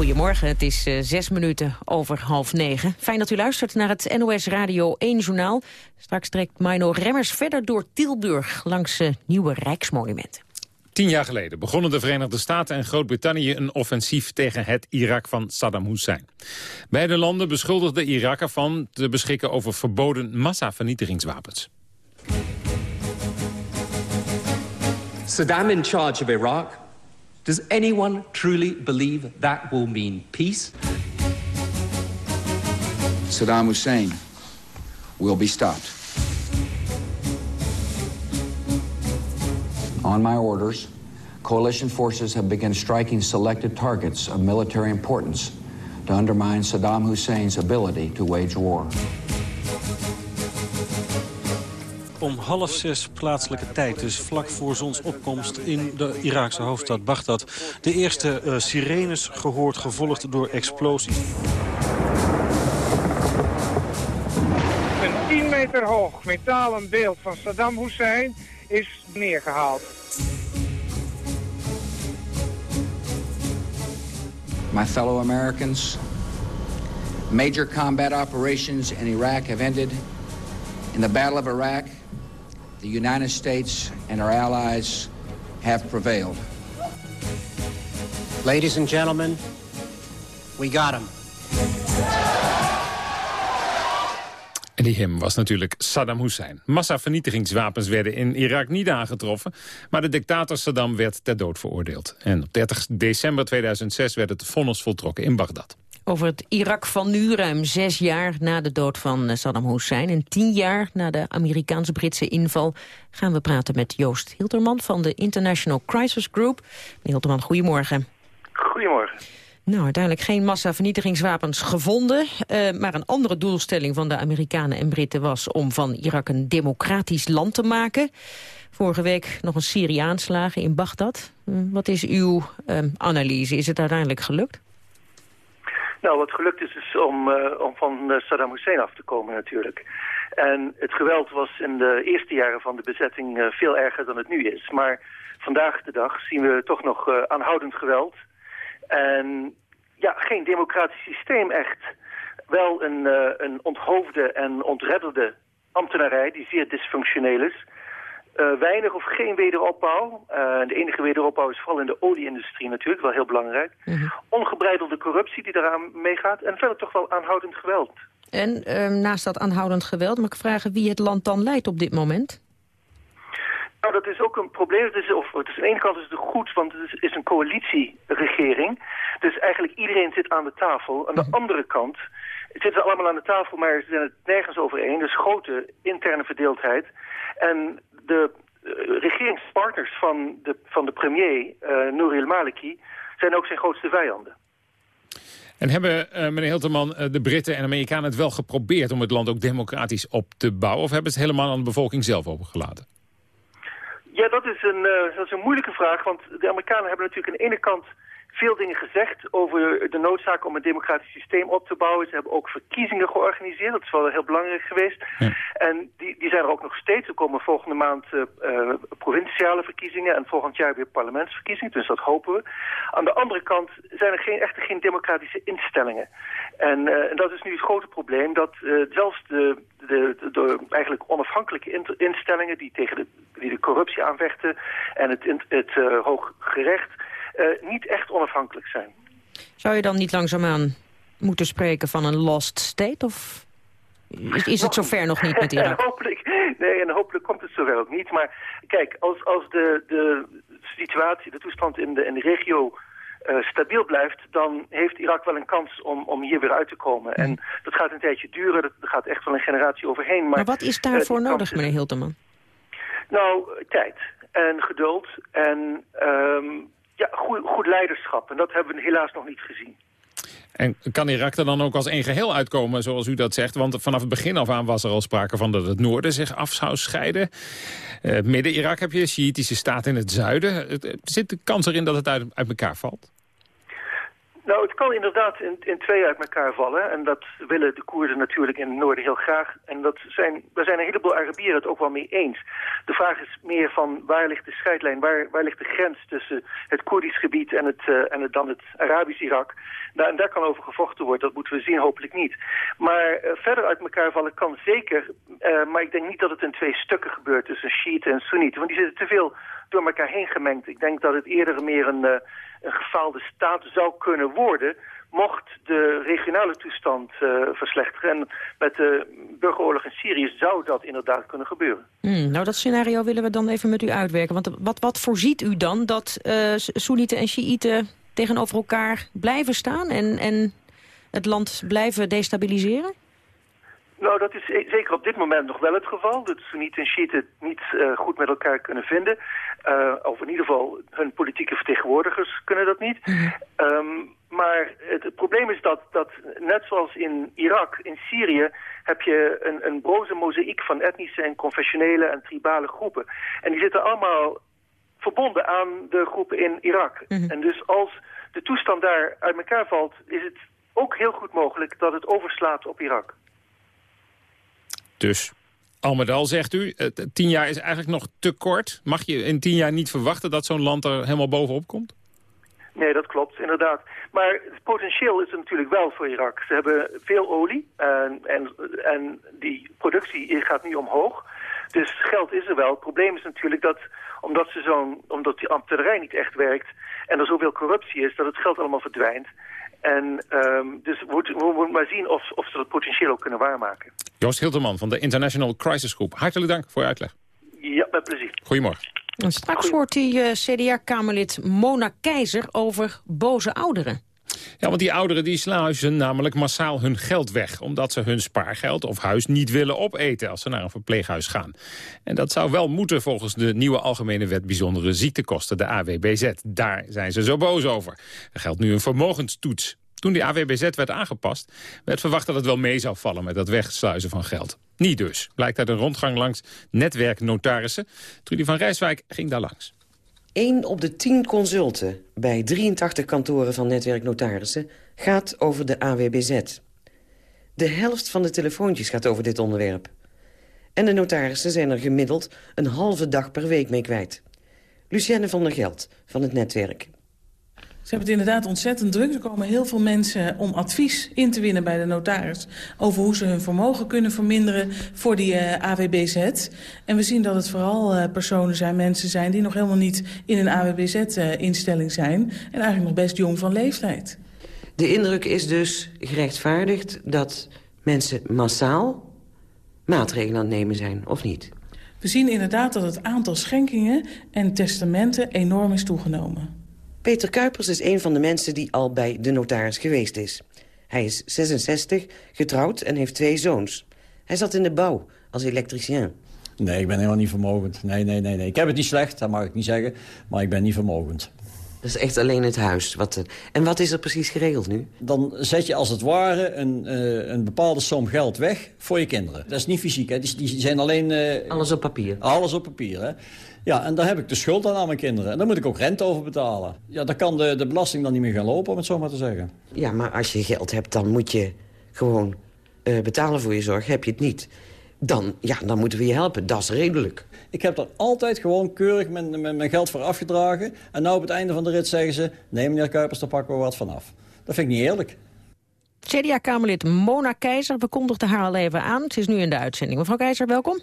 Goedemorgen, het is uh, zes minuten over half negen. Fijn dat u luistert naar het NOS Radio 1 Journaal. Straks trekt Mino Remmers verder door Tilburg langs uh, nieuwe rijksmonumenten. Tien jaar geleden begonnen de Verenigde Staten en Groot-Brittannië een offensief tegen het Irak van Saddam Hussein. Beide landen beschuldigden Irak ervan te beschikken over verboden massavernietigingswapens. Saddam in charge of Iraq Does anyone truly believe that will mean peace? Saddam Hussein will be stopped. On my orders, coalition forces have begun striking selected targets of military importance to undermine Saddam Hussein's ability to wage war. Om half zes plaatselijke tijd. Dus vlak voor zonsopkomst in de Iraakse hoofdstad Bagdad. De eerste uh, sirenes gehoord, gevolgd door explosies. Een 10 meter hoog metalen beeld van Saddam Hussein is neergehaald. My fellow Americans, major combat operations in Iraq have ended. In the Battle of Iraq, the United States and our allies have prevailed. Ladies and gentlemen, we got him. En die hem was natuurlijk Saddam Hussein. Massavernietigingswapens werden in Irak niet aangetroffen... maar de dictator Saddam werd ter dood veroordeeld. En op 30 december 2006 werd het vonnis voltrokken in Bagdad. Over het Irak van nu, ruim zes jaar na de dood van eh, Saddam Hussein... en tien jaar na de Amerikaans-Britse inval... gaan we praten met Joost Hilterman van de International Crisis Group. Meneer Hilterman, goedemorgen. Goedemorgen. Nou, uiteindelijk geen massavernietigingswapens gevonden. Uh, maar een andere doelstelling van de Amerikanen en Britten was... om van Irak een democratisch land te maken. Vorige week nog een Syrië aanslagen in Bagdad. Uh, wat is uw uh, analyse? Is het uiteindelijk gelukt? Nou, wat gelukt is, is om, uh, om van uh, Saddam Hussein af te komen natuurlijk. En het geweld was in de eerste jaren van de bezetting uh, veel erger dan het nu is. Maar vandaag de dag zien we toch nog aanhoudend geweld. En ja, geen democratisch systeem echt. Wel een, een onthoofde en ontredderde ambtenarij die zeer dysfunctioneel is. Uh, weinig of geen wederopbouw. Uh, de enige wederopbouw is vooral in de olieindustrie natuurlijk, wel heel belangrijk. -hmm. Ongebreidelde corruptie die daaraan meegaat en verder toch wel aanhoudend geweld. En uh, naast dat aanhoudend geweld mag ik vragen wie het land dan leidt op dit moment? Nou, dat is ook een probleem. Het is, of, het is aan de ene kant is het goed, want het is, is een coalitieregering. Dus eigenlijk iedereen zit aan de tafel. Aan de -hmm. andere kant zitten ze allemaal aan de tafel, maar ze zijn het nergens over één. Dus grote interne verdeeldheid. En de uh, regeringspartners van de, van de premier, uh, Nouri el-Maliki, zijn ook zijn grootste vijanden. En hebben, uh, meneer Hilterman, uh, de Britten en Amerikanen het wel geprobeerd... om het land ook democratisch op te bouwen? Of hebben ze het helemaal aan de bevolking zelf overgelaten? Ja, dat is, een, dat is een moeilijke vraag. Want de Amerikanen hebben natuurlijk aan de ene kant veel dingen gezegd over de noodzaak om een democratisch systeem op te bouwen. Ze hebben ook verkiezingen georganiseerd. Dat is wel heel belangrijk geweest. Ja. En die, die zijn er ook nog steeds. Er komen volgende maand uh, uh, provinciale verkiezingen en volgend jaar weer parlementsverkiezingen. Dus dat hopen we. Aan de andere kant zijn er geen, echt geen democratische instellingen. En, uh, en dat is nu het grote probleem dat zelfs de, de, de, de, eigenlijk onafhankelijke instellingen die tegen de, die de corruptie aanvechten en het, het, hooggerecht niet echt onafhankelijk zijn. Zou je dan niet langzaamaan moeten spreken van een lost state? Of is, is het zover nog niet met Irak? hopelijk, nee, en hopelijk komt het zover ook niet. Maar kijk, als, als de, de situatie, de toestand in de, in de regio... Uh, stabiel blijft, dan heeft Irak wel een kans om, om hier weer uit te komen. En dat gaat een tijdje duren, dat gaat echt wel een generatie overheen. Maar, maar wat is daarvoor uh, nodig, meneer Hilterman? Nou, tijd en geduld en um, ja, goed, leiderschap. En dat hebben we helaas nog niet gezien. En kan Irak er dan ook als één geheel uitkomen, zoals u dat zegt? Want vanaf het begin af aan was er al sprake van dat het noorden zich af zou scheiden. Uh, Midden-Irak heb je, Shiïtische staat in het zuiden. Uh, zit de kans erin dat het uit elkaar valt? Nou, het kan inderdaad in, in twee uit elkaar vallen. En dat willen de Koerden natuurlijk in het noorden heel graag. En dat zijn, daar zijn een heleboel Arabieren het ook wel mee eens. De vraag is meer van waar ligt de scheidlijn? Waar, waar ligt de grens tussen het Koerdisch gebied en, het, uh, en het, dan het Arabisch Irak? Nou, en daar kan over gevochten worden. Dat moeten we zien, hopelijk niet. Maar uh, verder uit elkaar vallen kan zeker. Uh, maar ik denk niet dat het in twee stukken gebeurt tussen Shiiten en Soenieten. Want die zitten te veel door elkaar heen gemengd. Ik denk dat het eerder meer een, uh, een gefaalde staat zou kunnen worden mocht de regionale toestand uh, verslechteren. En met de burgeroorlog in Syrië zou dat inderdaad kunnen gebeuren. Mm, nou, dat scenario willen we dan even met u uitwerken. Want wat, wat voorziet u dan dat uh, Soenieten en Shiiten tegenover elkaar blijven staan... en, en het land blijven destabiliseren? Nou, dat is e- zeker op dit moment nog wel het geval. Dat ze niet en Shiiten niet uh, goed met elkaar kunnen vinden. Uh, of in ieder geval hun politieke vertegenwoordigers kunnen dat niet. Mm. Um, maar het, het, probleem is dat, dat net zoals in Irak, in Syrië... heb je een, een broze mozaïek van etnische en confessionele en tribale groepen. En die zitten allemaal verbonden aan de groepen in Irak. Mm -hmm. En dus als de toestand daar uit elkaar valt... is het ook heel goed mogelijk dat het overslaat op Irak. Dus al met al zegt u, tien jaar is eigenlijk nog te kort. Mag je in tien jaar niet verwachten dat zo'n land er helemaal bovenop komt? Nee, dat klopt, inderdaad. Maar het potentieel is er natuurlijk wel voor Irak. Ze hebben veel olie en, en, en die productie gaat nu omhoog. Dus geld is er wel. Het probleem is natuurlijk dat omdat, ze zo'n, omdat die ambtenarij niet echt werkt... en er zoveel corruptie is, dat het geld allemaal verdwijnt. En um, dus we moeten, we moeten maar zien of, of ze dat potentieel ook kunnen waarmaken. Joost Hilterman van de International Crisis Group. Hartelijk dank voor uw uitleg. Ja, met plezier. Goedemorgen. En straks hoort die uh, CDA-kamerlid Mona Keizer over boze ouderen. Ja, want die ouderen die sluizen namelijk massaal hun geld weg... omdat ze hun spaargeld of huis niet willen opeten als ze naar een verpleeghuis gaan. En dat zou wel moeten volgens de nieuwe Algemene Wet Bijzondere Ziektekosten, de AWBZ. Daar zijn ze zo boos over. Er geldt nu een vermogenstoets. Toen die AWBZ werd aangepast, werd verwacht dat het wel mee zou vallen met dat wegsluizen van geld. Niet dus, blijkt uit een rondgang langs netwerknotarissen. Trudy van Rijswijk ging daar langs. 1 op de 10 consulten bij 83 kantoren van netwerknotarissen gaat over de AWBZ. De helft van de telefoontjes gaat over dit onderwerp. En de notarissen zijn er gemiddeld een halve dag per week mee kwijt. Lucienne van der Geld van het netwerk. Ze hebben het inderdaad ontzettend druk. Er komen heel veel mensen om advies in te winnen bij de notaris... over hoe ze hun vermogen kunnen verminderen voor die uh, AWBZ. En we zien dat het vooral uh, personen zijn, mensen zijn... die nog helemaal niet in een AWBZ-instelling uh, zijn... en eigenlijk nog best jong van leeftijd. De indruk is dus gerechtvaardigd dat mensen massaal maatregelen aan het nemen zijn, of niet? We zien inderdaad dat het aantal schenkingen en testamenten enorm is toegenomen. Peter Kuipers is een van de mensen die al bij de notaris geweest is. Hij is 66, getrouwd en heeft twee zoons. Hij zat in de bouw als elektricien. Nee, ik ben helemaal niet vermogend. Nee, nee, nee, nee. Ik heb het niet slecht, dat mag ik niet zeggen. Maar ik ben niet vermogend. Dat is echt alleen het huis. Wat, eh, en wat is er precies geregeld nu? Dan zet je als het ware een, uh, een bepaalde som geld weg voor je kinderen. Dat is niet fysiek, hè. Die, die zijn alleen... Uh, alles op papier? Alles op papier, hè. Ja, en daar heb ik de schuld aan aan mijn kinderen. En daar moet ik ook rente over betalen. Ja, dan kan de, de belasting dan niet meer gaan lopen, om het zo maar te zeggen. Ja, maar als je geld hebt, dan moet je gewoon betalen voor je zorg. Heb je het niet, dan, ja, dan moeten we je helpen. Dat is redelijk. Ik heb er altijd gewoon keurig mijn, mijn, geld voor afgedragen. En nou op het einde van de rit zeggen ze... nee, meneer Kuipers, daar pakken we wat vanaf. Dat vind ik niet eerlijk. CDA-Kamerlid Mona Keizer, we kondigden haar al even aan. Ze is nu in de uitzending. Mevrouw Keizer, welkom.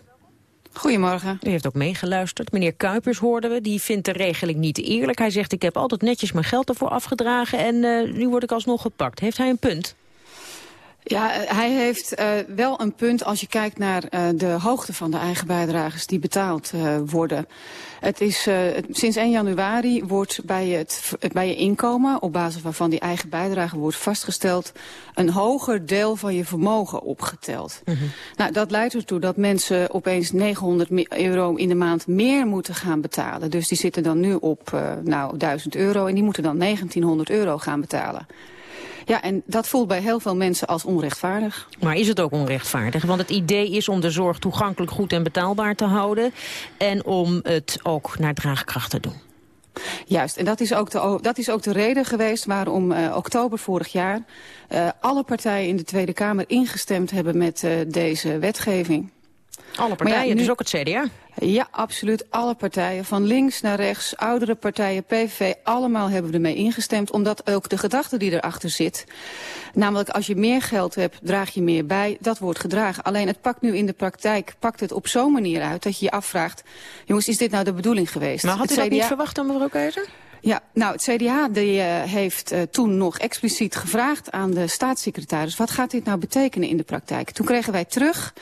Goedemorgen. U heeft ook meegeluisterd. Meneer Kuipers hoorden we, die vindt de regeling niet eerlijk. Hij zegt, ik heb altijd netjes mijn geld ervoor afgedragen... en uh, nu word ik alsnog gepakt. Heeft hij een punt? Ja, eh, hij heeft uh, wel een punt als je kijkt naar uh, de hoogte van de eigen bijdrages die betaald uh, worden. Het is, sinds 1 januari wordt bij, het, bij je inkomen, op basis waarvan die eigen bijdrage wordt vastgesteld, een hoger deel van je vermogen opgeteld. -hmm. Nou, dat leidt ertoe dat mensen opeens 900 euro in de maand meer moeten gaan betalen. Dus die zitten dan nu op nou, 1000 euro en die moeten dan 1900 euro gaan betalen. Ja, en dat voelt bij heel veel mensen als onrechtvaardig. Maar is het ook onrechtvaardig? Want het idee is om de zorg toegankelijk, goed en betaalbaar te houden... en om het ook naar draagkracht te doen. Juist, en dat is ook de, dat is ook de reden geweest waarom uh, oktober vorig jaar... Uh, alle partijen in de Tweede Kamer ingestemd hebben met uh, deze wetgeving. Alle partijen, ja, nu... dus ook het CDA? Ja, absoluut. Alle partijen, van links naar rechts, oudere partijen, PVV, allemaal hebben we ermee ingestemd. Omdat ook de gedachte die erachter zit, namelijk als je meer geld hebt, draag je meer bij, dat wordt gedragen. Alleen het pakt nu in de praktijk, pakt het op zo'n manier uit dat je je afvraagt, jongens, is dit nou de bedoeling geweest? Maar had u dat niet verwacht dan, mevrouw Keizer? Ja, nou, het CDA die, uh, heeft uh, toen nog expliciet gevraagd aan de staatssecretaris... wat gaat dit nou betekenen in de praktijk? Toen kregen wij terug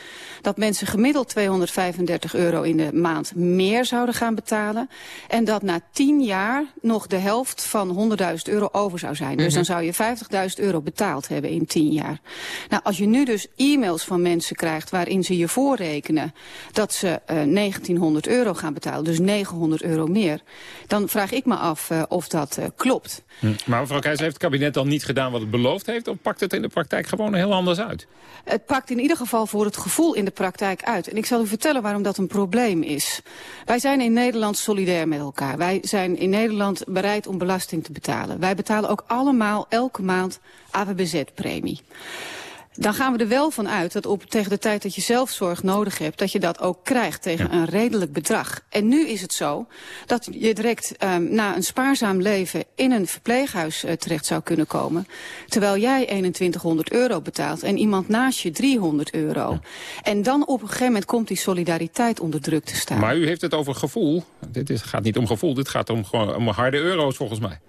dat mensen gemiddeld 235 euro in de maand meer zouden gaan betalen. En dat na 10 jaar nog de helft van 100.000 euro over zou zijn. Mm -hmm. Dus dan zou je 50.000 euro betaald hebben in 10 jaar. Nou, als je nu dus e-mails van mensen krijgt waarin ze je voorrekenen... dat ze uh, 1900 euro gaan betalen, dus 900 euro meer... dan vraag ik me af of dat uh, klopt. Hm. Maar mevrouw Keijzer, heeft het kabinet dan niet gedaan wat het beloofd heeft... of pakt het in de praktijk gewoon heel anders uit? Het pakt in ieder geval voor het gevoel in de praktijk uit. En ik zal u vertellen waarom dat een probleem is. Wij zijn in Nederland solidair met elkaar. Wij zijn in Nederland bereid om belasting te betalen. Wij betalen ook allemaal elke maand AWBZ-premie dan gaan we er wel van uit dat op, tegen de tijd dat je zelfzorg nodig hebt... dat je dat ook krijgt tegen ja. een redelijk bedrag. En nu is het zo dat je direct um, na een spaarzaam leven... in een verpleeghuis uh, terecht zou kunnen komen... terwijl jij 2100 euro betaalt en iemand naast je 300 euro. Ja. En dan op een gegeven moment komt die solidariteit onder druk te staan. Maar u heeft het over gevoel. Dit is, gaat niet om gevoel, dit gaat om, gewoon, om harde euro's volgens mij.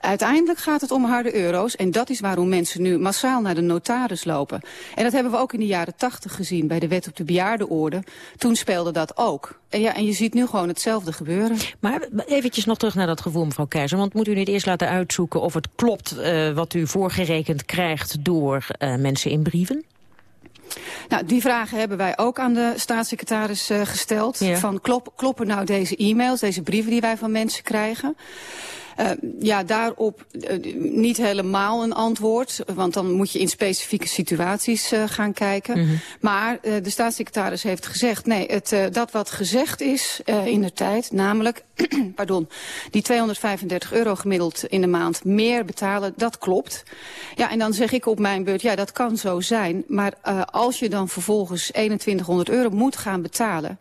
Uiteindelijk gaat het om harde euro's. En dat is waarom mensen nu massaal naar de notaris lopen. En dat hebben we ook in de jaren tachtig gezien bij de wet op de bejaardenorde. Toen speelde dat ook. En, ja, en je ziet nu gewoon hetzelfde gebeuren. Maar eventjes nog terug naar dat gevoel, mevrouw Keizer. Want moet u niet eerst laten uitzoeken of het klopt uh, wat u voorgerekend krijgt door uh, mensen in brieven? Nou, die vragen hebben wij ook aan de staatssecretaris uh, gesteld. Ja. Van klop, kloppen nou deze e-mails, deze brieven die wij van mensen krijgen? Uh, ja, daarop uh, niet helemaal een antwoord. Want dan moet je in specifieke situaties uh, gaan kijken. Mm -hmm. Maar de staatssecretaris heeft gezegd... nee, het, dat wat gezegd is in de tijd, namelijk... pardon, die 235 euro gemiddeld in de maand meer betalen, dat klopt. Ja, en dan zeg ik op mijn beurt, ja, dat kan zo zijn. Maar als je dan vervolgens 2100 euro moet gaan betalen...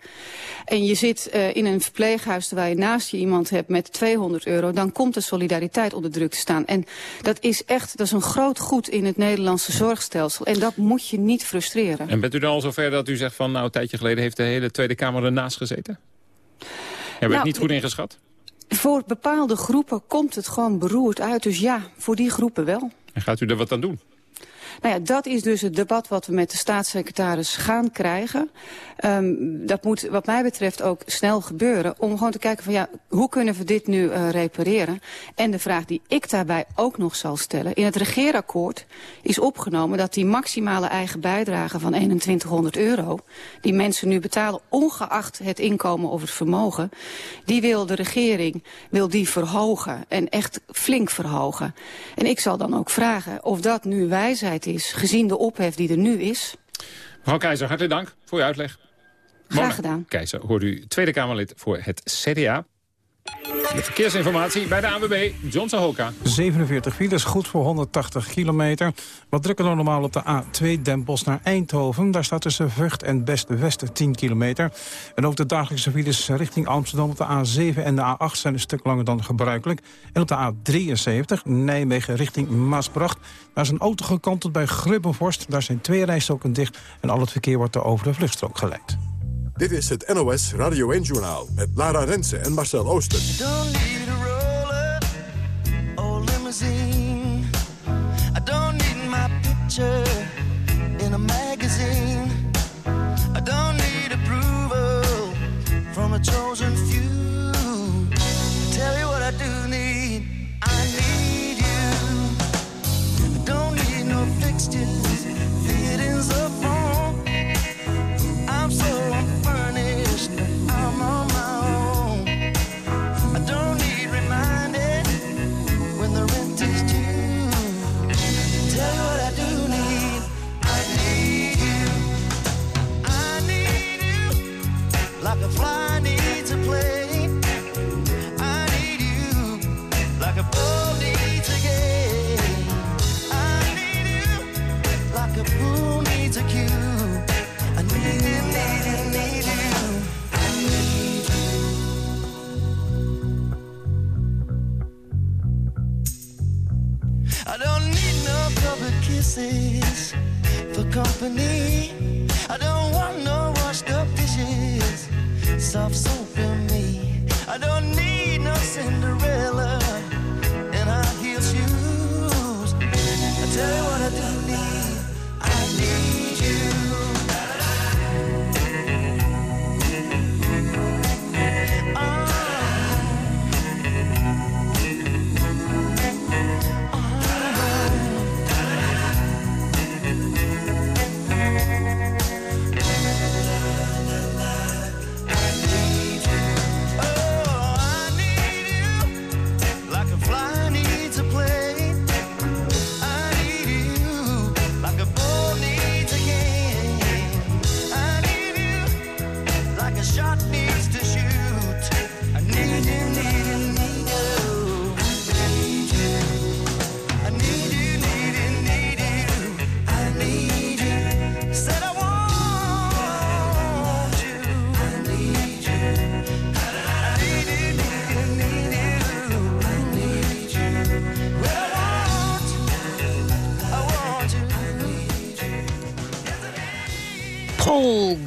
en je zit in een verpleeghuis terwijl je naast je iemand hebt met 200 euro... dan komt de solidariteit onder druk te staan. En dat is echt, dat is een groot goed in het Nederlandse zorgstelsel. En dat moet je niet frustreren. En bent u dan al zover dat u zegt van, nou, een tijdje geleden heeft de hele Tweede Kamer ernaast gezeten? Hebben we nou, het niet goed ingeschat? Voor bepaalde groepen komt het gewoon beroerd uit. Dus ja, voor die groepen wel. En gaat u er wat aan doen? Nou ja, dat is dus het debat wat we met de staatssecretaris gaan krijgen. Um, dat moet wat mij betreft ook snel gebeuren. Om gewoon te kijken van ja, hoe kunnen we dit nu uh, repareren? En de vraag die ik daarbij ook nog zal stellen. In het regeerakkoord is opgenomen dat die maximale eigen bijdrage van 2100 euro... die mensen nu betalen ongeacht het inkomen of het vermogen... die wil de regering wil die verhogen en echt flink verhogen. En ik zal dan ook vragen of dat nu wijsheid is, gezien de ophef die er nu is. Mevrouw Keizer, hartelijk dank voor uw uitleg. Graag gedaan. Keizer, hoort u Tweede Kamerlid voor het CDA. De verkeersinformatie bij de ANWB, John Sahoka. 47 files, goed voor 180 kilometer. Wat drukker dan normaal op de A2 Den naar Eindhoven. Daar staat tussen Vught en Beste Westen 10 kilometer. En ook de dagelijkse files richting Amsterdam op de A7 en de A8 zijn een stuk langer dan gebruikelijk. En op de A73 Nijmegen richting Maasbracht. Daar is een auto gekanteld bij Grubbenvorst. Daar zijn twee rijstroken dicht en al het verkeer wordt er over de vluchtstrook geleid. Dit is het NOS Radio 1-journaal met Lara Rensen en Marcel my picture in a magazine. I don't need approval from a chosen few.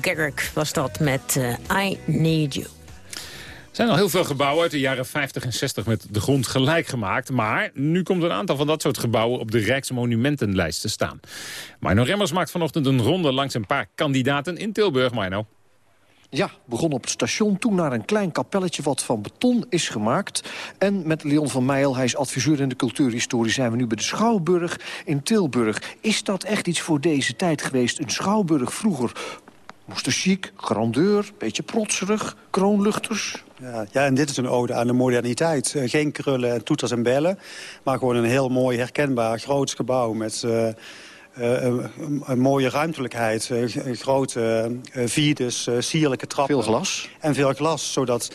Garrick was dat met uh, I Need You. Er zijn al heel veel gebouwen uit de jaren 50 en 60 met de grond gelijk gemaakt. Maar nu komt een aantal van dat soort gebouwen op de Rijksmonumentenlijst te staan. Mino Remmers maakt vanochtend een ronde langs een paar kandidaten in Tilburg, Mino. Ja, begon op het station, toen naar een klein kapelletje wat van beton is gemaakt. En met Leon van Meijel, hij is adviseur in de cultuurhistorie... zijn we nu bij de Schouwburg in Tilburg. Is dat echt iets voor deze tijd geweest? Een Schouwburg vroeger moesten chic, grandeur, beetje protserig, kroonluchters. Ja, ja, en dit is een ode aan de moderniteit. Uh, geen krullen en toeters en bellen, maar gewoon een heel mooi herkenbaar groots gebouw... met uh, uh, een, een, mooie ruimtelijkheid, grote vides, sierlijke trappen. Veel glas. En veel glas, zodat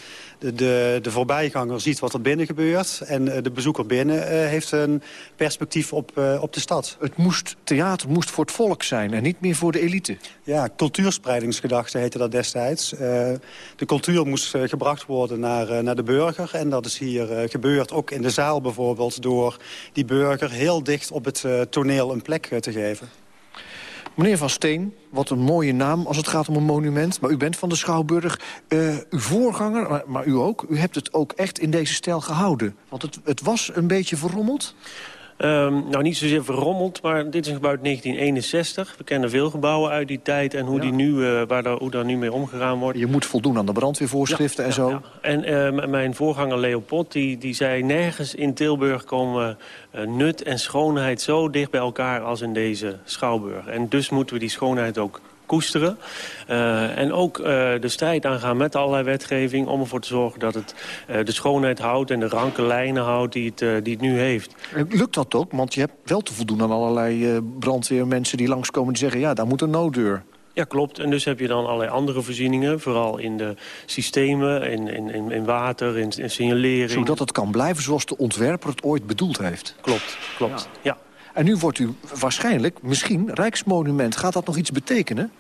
de, de voorbijganger ziet wat er binnen gebeurt... en eh, de bezoeker binnen eh, heeft een perspectief op, eh, op de stad. Het moest, theater moest voor het volk zijn en niet meer voor de elite. Ja, cultuurspreidingsgedachte heette dat destijds. de cultuur moest gebracht worden naar, naar de burger. En dat is hier gebeurd, ook in de zaal bijvoorbeeld... door die burger heel dicht op het toneel een plek te geven. Meneer Van Steen, wat een mooie naam als het gaat om een monument. Maar u bent van de Schouwburg. Uh, uw voorganger, maar, maar, u ook, u hebt het ook echt in deze stijl gehouden. Want het, het was een beetje verrommeld. Um, nou, niet zozeer verrommeld, maar dit is een gebouw uit 1961. We kennen veel gebouwen uit die tijd en hoe, die nu, uh, waar daar, hoe daar nu mee omgegaan wordt. Je moet voldoen aan de brandweervoorschriften ja, en zo. En uh, mijn voorganger Leopold, die, die zei... nergens in Tilburg komen uh, nut en schoonheid zo dicht bij elkaar als in deze schouwburg. En dus moeten we die schoonheid ook koesteren. Uh, en ook uh, de strijd aangaan met allerlei wetgeving... om ervoor te zorgen dat het uh, de schoonheid houdt en de ranke lijnen houdt die het, die het nu heeft. Lukt dat ook? Want je hebt wel te voldoen aan allerlei brandweermensen die langskomen... die zeggen, ja, daar moet een nooddeur. Ja, klopt. En dus heb je dan allerlei andere voorzieningen. Vooral in de systemen, in, in, in water, in, in signalering. Zodat het kan blijven zoals de ontwerper het ooit bedoeld heeft. Klopt, klopt, ja. ja. En nu wordt u waarschijnlijk, misschien, Rijksmonument. Gaat dat nog iets betekenen?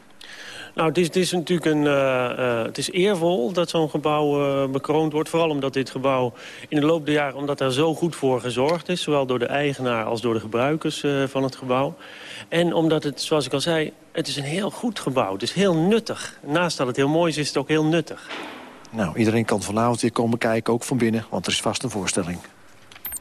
Nou, het is, het is natuurlijk een, uh, uh, het is eervol dat zo'n gebouw uh, bekroond wordt. Vooral omdat dit gebouw in de loop der jaren omdat er zo goed voor gezorgd is. Zowel door de eigenaar als door de gebruikers van het gebouw. En omdat het, zoals ik al zei, het is een heel goed gebouw. Het is heel nuttig. Naast dat het heel mooi is, is het ook heel nuttig. Nou, iedereen kan vanavond weer komen kijken, ook van binnen. Want er is vast een voorstelling.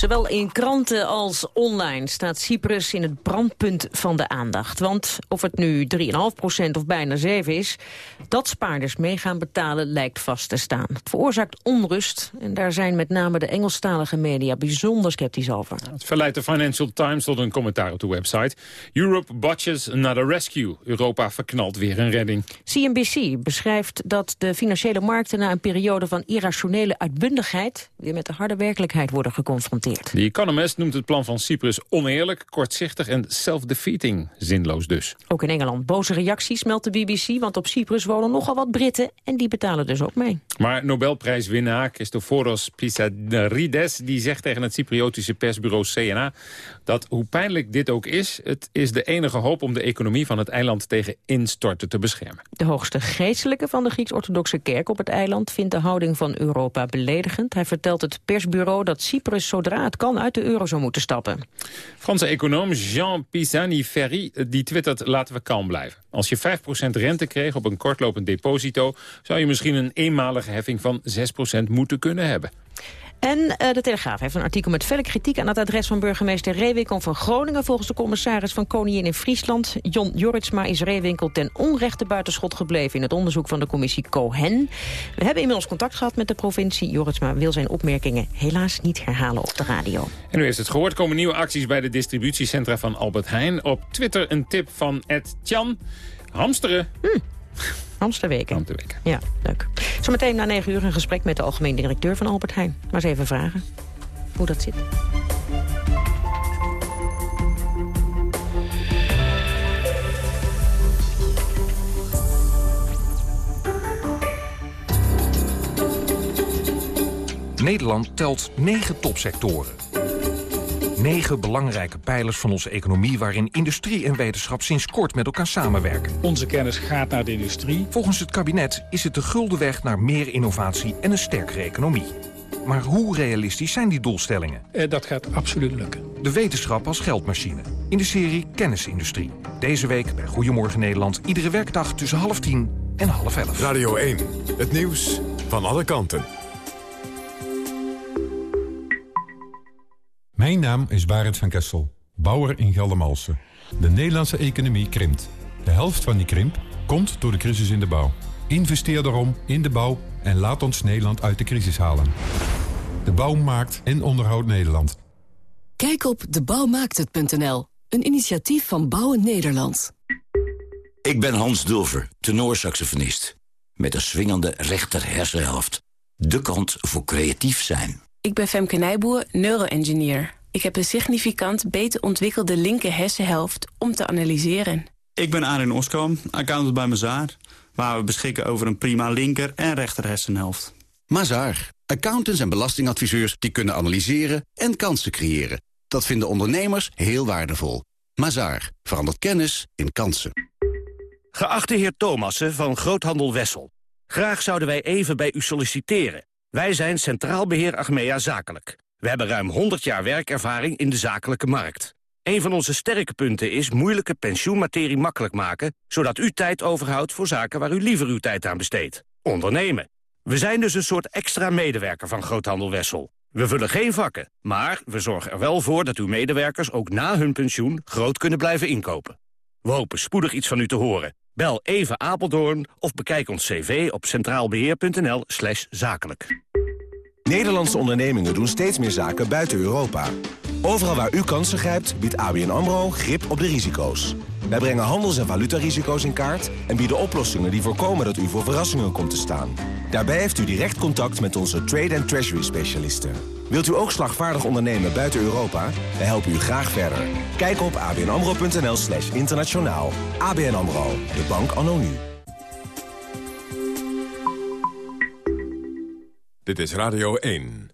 Zowel in kranten als online staat Cyprus in het brandpunt van de aandacht. Want of het nu 3,5% of bijna 7 is, dat spaarders mee gaan betalen lijkt vast te staan. Het veroorzaakt onrust en daar zijn met name de Engelstalige media bijzonder sceptisch over. Het verleidt de Financial Times tot een commentaar op de website. Europe botches another rescue. Europa verknalt weer een redding. CNBC beschrijft dat de financiële markten na een periode van irrationele uitbundigheid weer met de harde werkelijkheid worden geconfronteerd. The Economist noemt het plan van Cyprus oneerlijk, kortzichtig en self-defeating. Zinloos dus. Ook in Engeland boze reacties, meldt de BBC, want op Cyprus wonen nogal wat Britten en die betalen dus ook mee. Maar Nobelprijswinnaar Christoforos Plissaderides die zegt tegen het Cypriotische persbureau CNA dat hoe pijnlijk dit ook is, het is de enige hoop om de economie van het eiland tegen instorten te beschermen. De hoogste geestelijke van de Grieks-orthodoxe kerk op het eiland vindt de houding van Europa beledigend. Hij vertelt het persbureau dat Cyprus zodra het kan uit de euro zou moeten stappen. Franse econoom Jean Pisani-Ferry die twittert laten we kalm blijven. Als je 5% rente kreeg op een kortlopend deposito... zou je misschien een eenmalige heffing van 6% moeten kunnen hebben. En uh, de Telegraaf heeft een artikel met felle kritiek aan het adres van burgemeester Reewinkel van Groningen. Volgens de commissaris van Koningin in Friesland, Jon Jorritsma, is Reewinkel ten onrechte buitenschot gebleven in het onderzoek van de commissie Cohen. We hebben inmiddels contact gehad met de provincie. Jorritsma wil zijn opmerkingen helaas niet herhalen op de radio. En nu is het gehoord, komen nieuwe acties bij de distributiecentra van Albert Heijn. Op Twitter een tip van Ed Tjan. Hamsteren. Hm. Hamsterweken. Hamsterweken. Ja, leuk. Zometeen na 9 uur een gesprek met de algemeen directeur van Albert Heijn. Maar eens even vragen hoe dat zit. Nederland telt negen topsectoren. Negen belangrijke pijlers van onze economie... waarin industrie en wetenschap sinds kort met elkaar samenwerken. Onze kennis gaat naar de industrie. Volgens het kabinet is het de gulden weg naar meer innovatie en een sterkere economie. Maar hoe realistisch zijn die doelstellingen? Eh, dat gaat absoluut lukken. De wetenschap als geldmachine. In de serie Kennisindustrie. Deze week bij Goedemorgen Nederland. Iedere werkdag tussen half tien en half elf. Radio 1. Het nieuws van alle kanten. Mijn naam is Barend van Kessel, bouwer in Geldermalsen. De Nederlandse economie krimpt. De helft van die krimp komt door de crisis in de bouw. Investeer daarom in de bouw en laat ons Nederland uit de crisis halen. De bouw maakt en onderhoudt Nederland. Kijk op debouwmaakthet.nl, een initiatief van Bouwen Nederland. Ik ben Hans Dulver, tenorsaxofonist. Met een swingende rechter hersenhelft. De kant voor creatief zijn. Ik ben Femke Nijboer, neuroengineer. Ik heb een significant beter ontwikkelde linker hersenhelft om te analyseren. Ik ben Arin Oskam, accountant bij Mazaar... waar we beschikken over een prima linker en rechter hersenhelft. Mazaar, accountants en belastingadviseurs die kunnen analyseren en kansen creëren. Dat vinden ondernemers heel waardevol. Mazaar, verandert kennis in kansen. Geachte heer Thomassen van Groothandel Wessel. Graag zouden wij even bij u solliciteren. Wij zijn Centraal Beheer Achmea Zakelijk. We hebben ruim 100 jaar werkervaring in de zakelijke markt. Een van onze sterke punten is moeilijke pensioenmaterie makkelijk maken... zodat u tijd overhoudt voor zaken waar u liever uw tijd aan besteedt. Ondernemen. We zijn dus een soort extra medewerker van Groothandel Wessel. We vullen geen vakken, maar we zorgen er wel voor dat uw medewerkers ook na hun pensioen groot kunnen blijven inkopen. We hopen spoedig iets van u te horen. Bel even Apeldoorn of bekijk ons cv op centraalbeheer.nl slash zakelijk. Nederlandse ondernemingen doen steeds meer zaken buiten Europa. Overal waar u kansen grijpt, biedt ABN AMRO grip op de risico's. Wij brengen handels- en valutarisico's in kaart... en bieden oplossingen die voorkomen dat u voor verrassingen komt te staan. Daarbij heeft u direct contact met onze trade- en treasury-specialisten. Wilt u ook slagvaardig ondernemen buiten Europa? Wij helpen u graag verder. Kijk op abnamro.nl slash internationaal. ABN AMRO, de bank anno. Dit is Radio 1.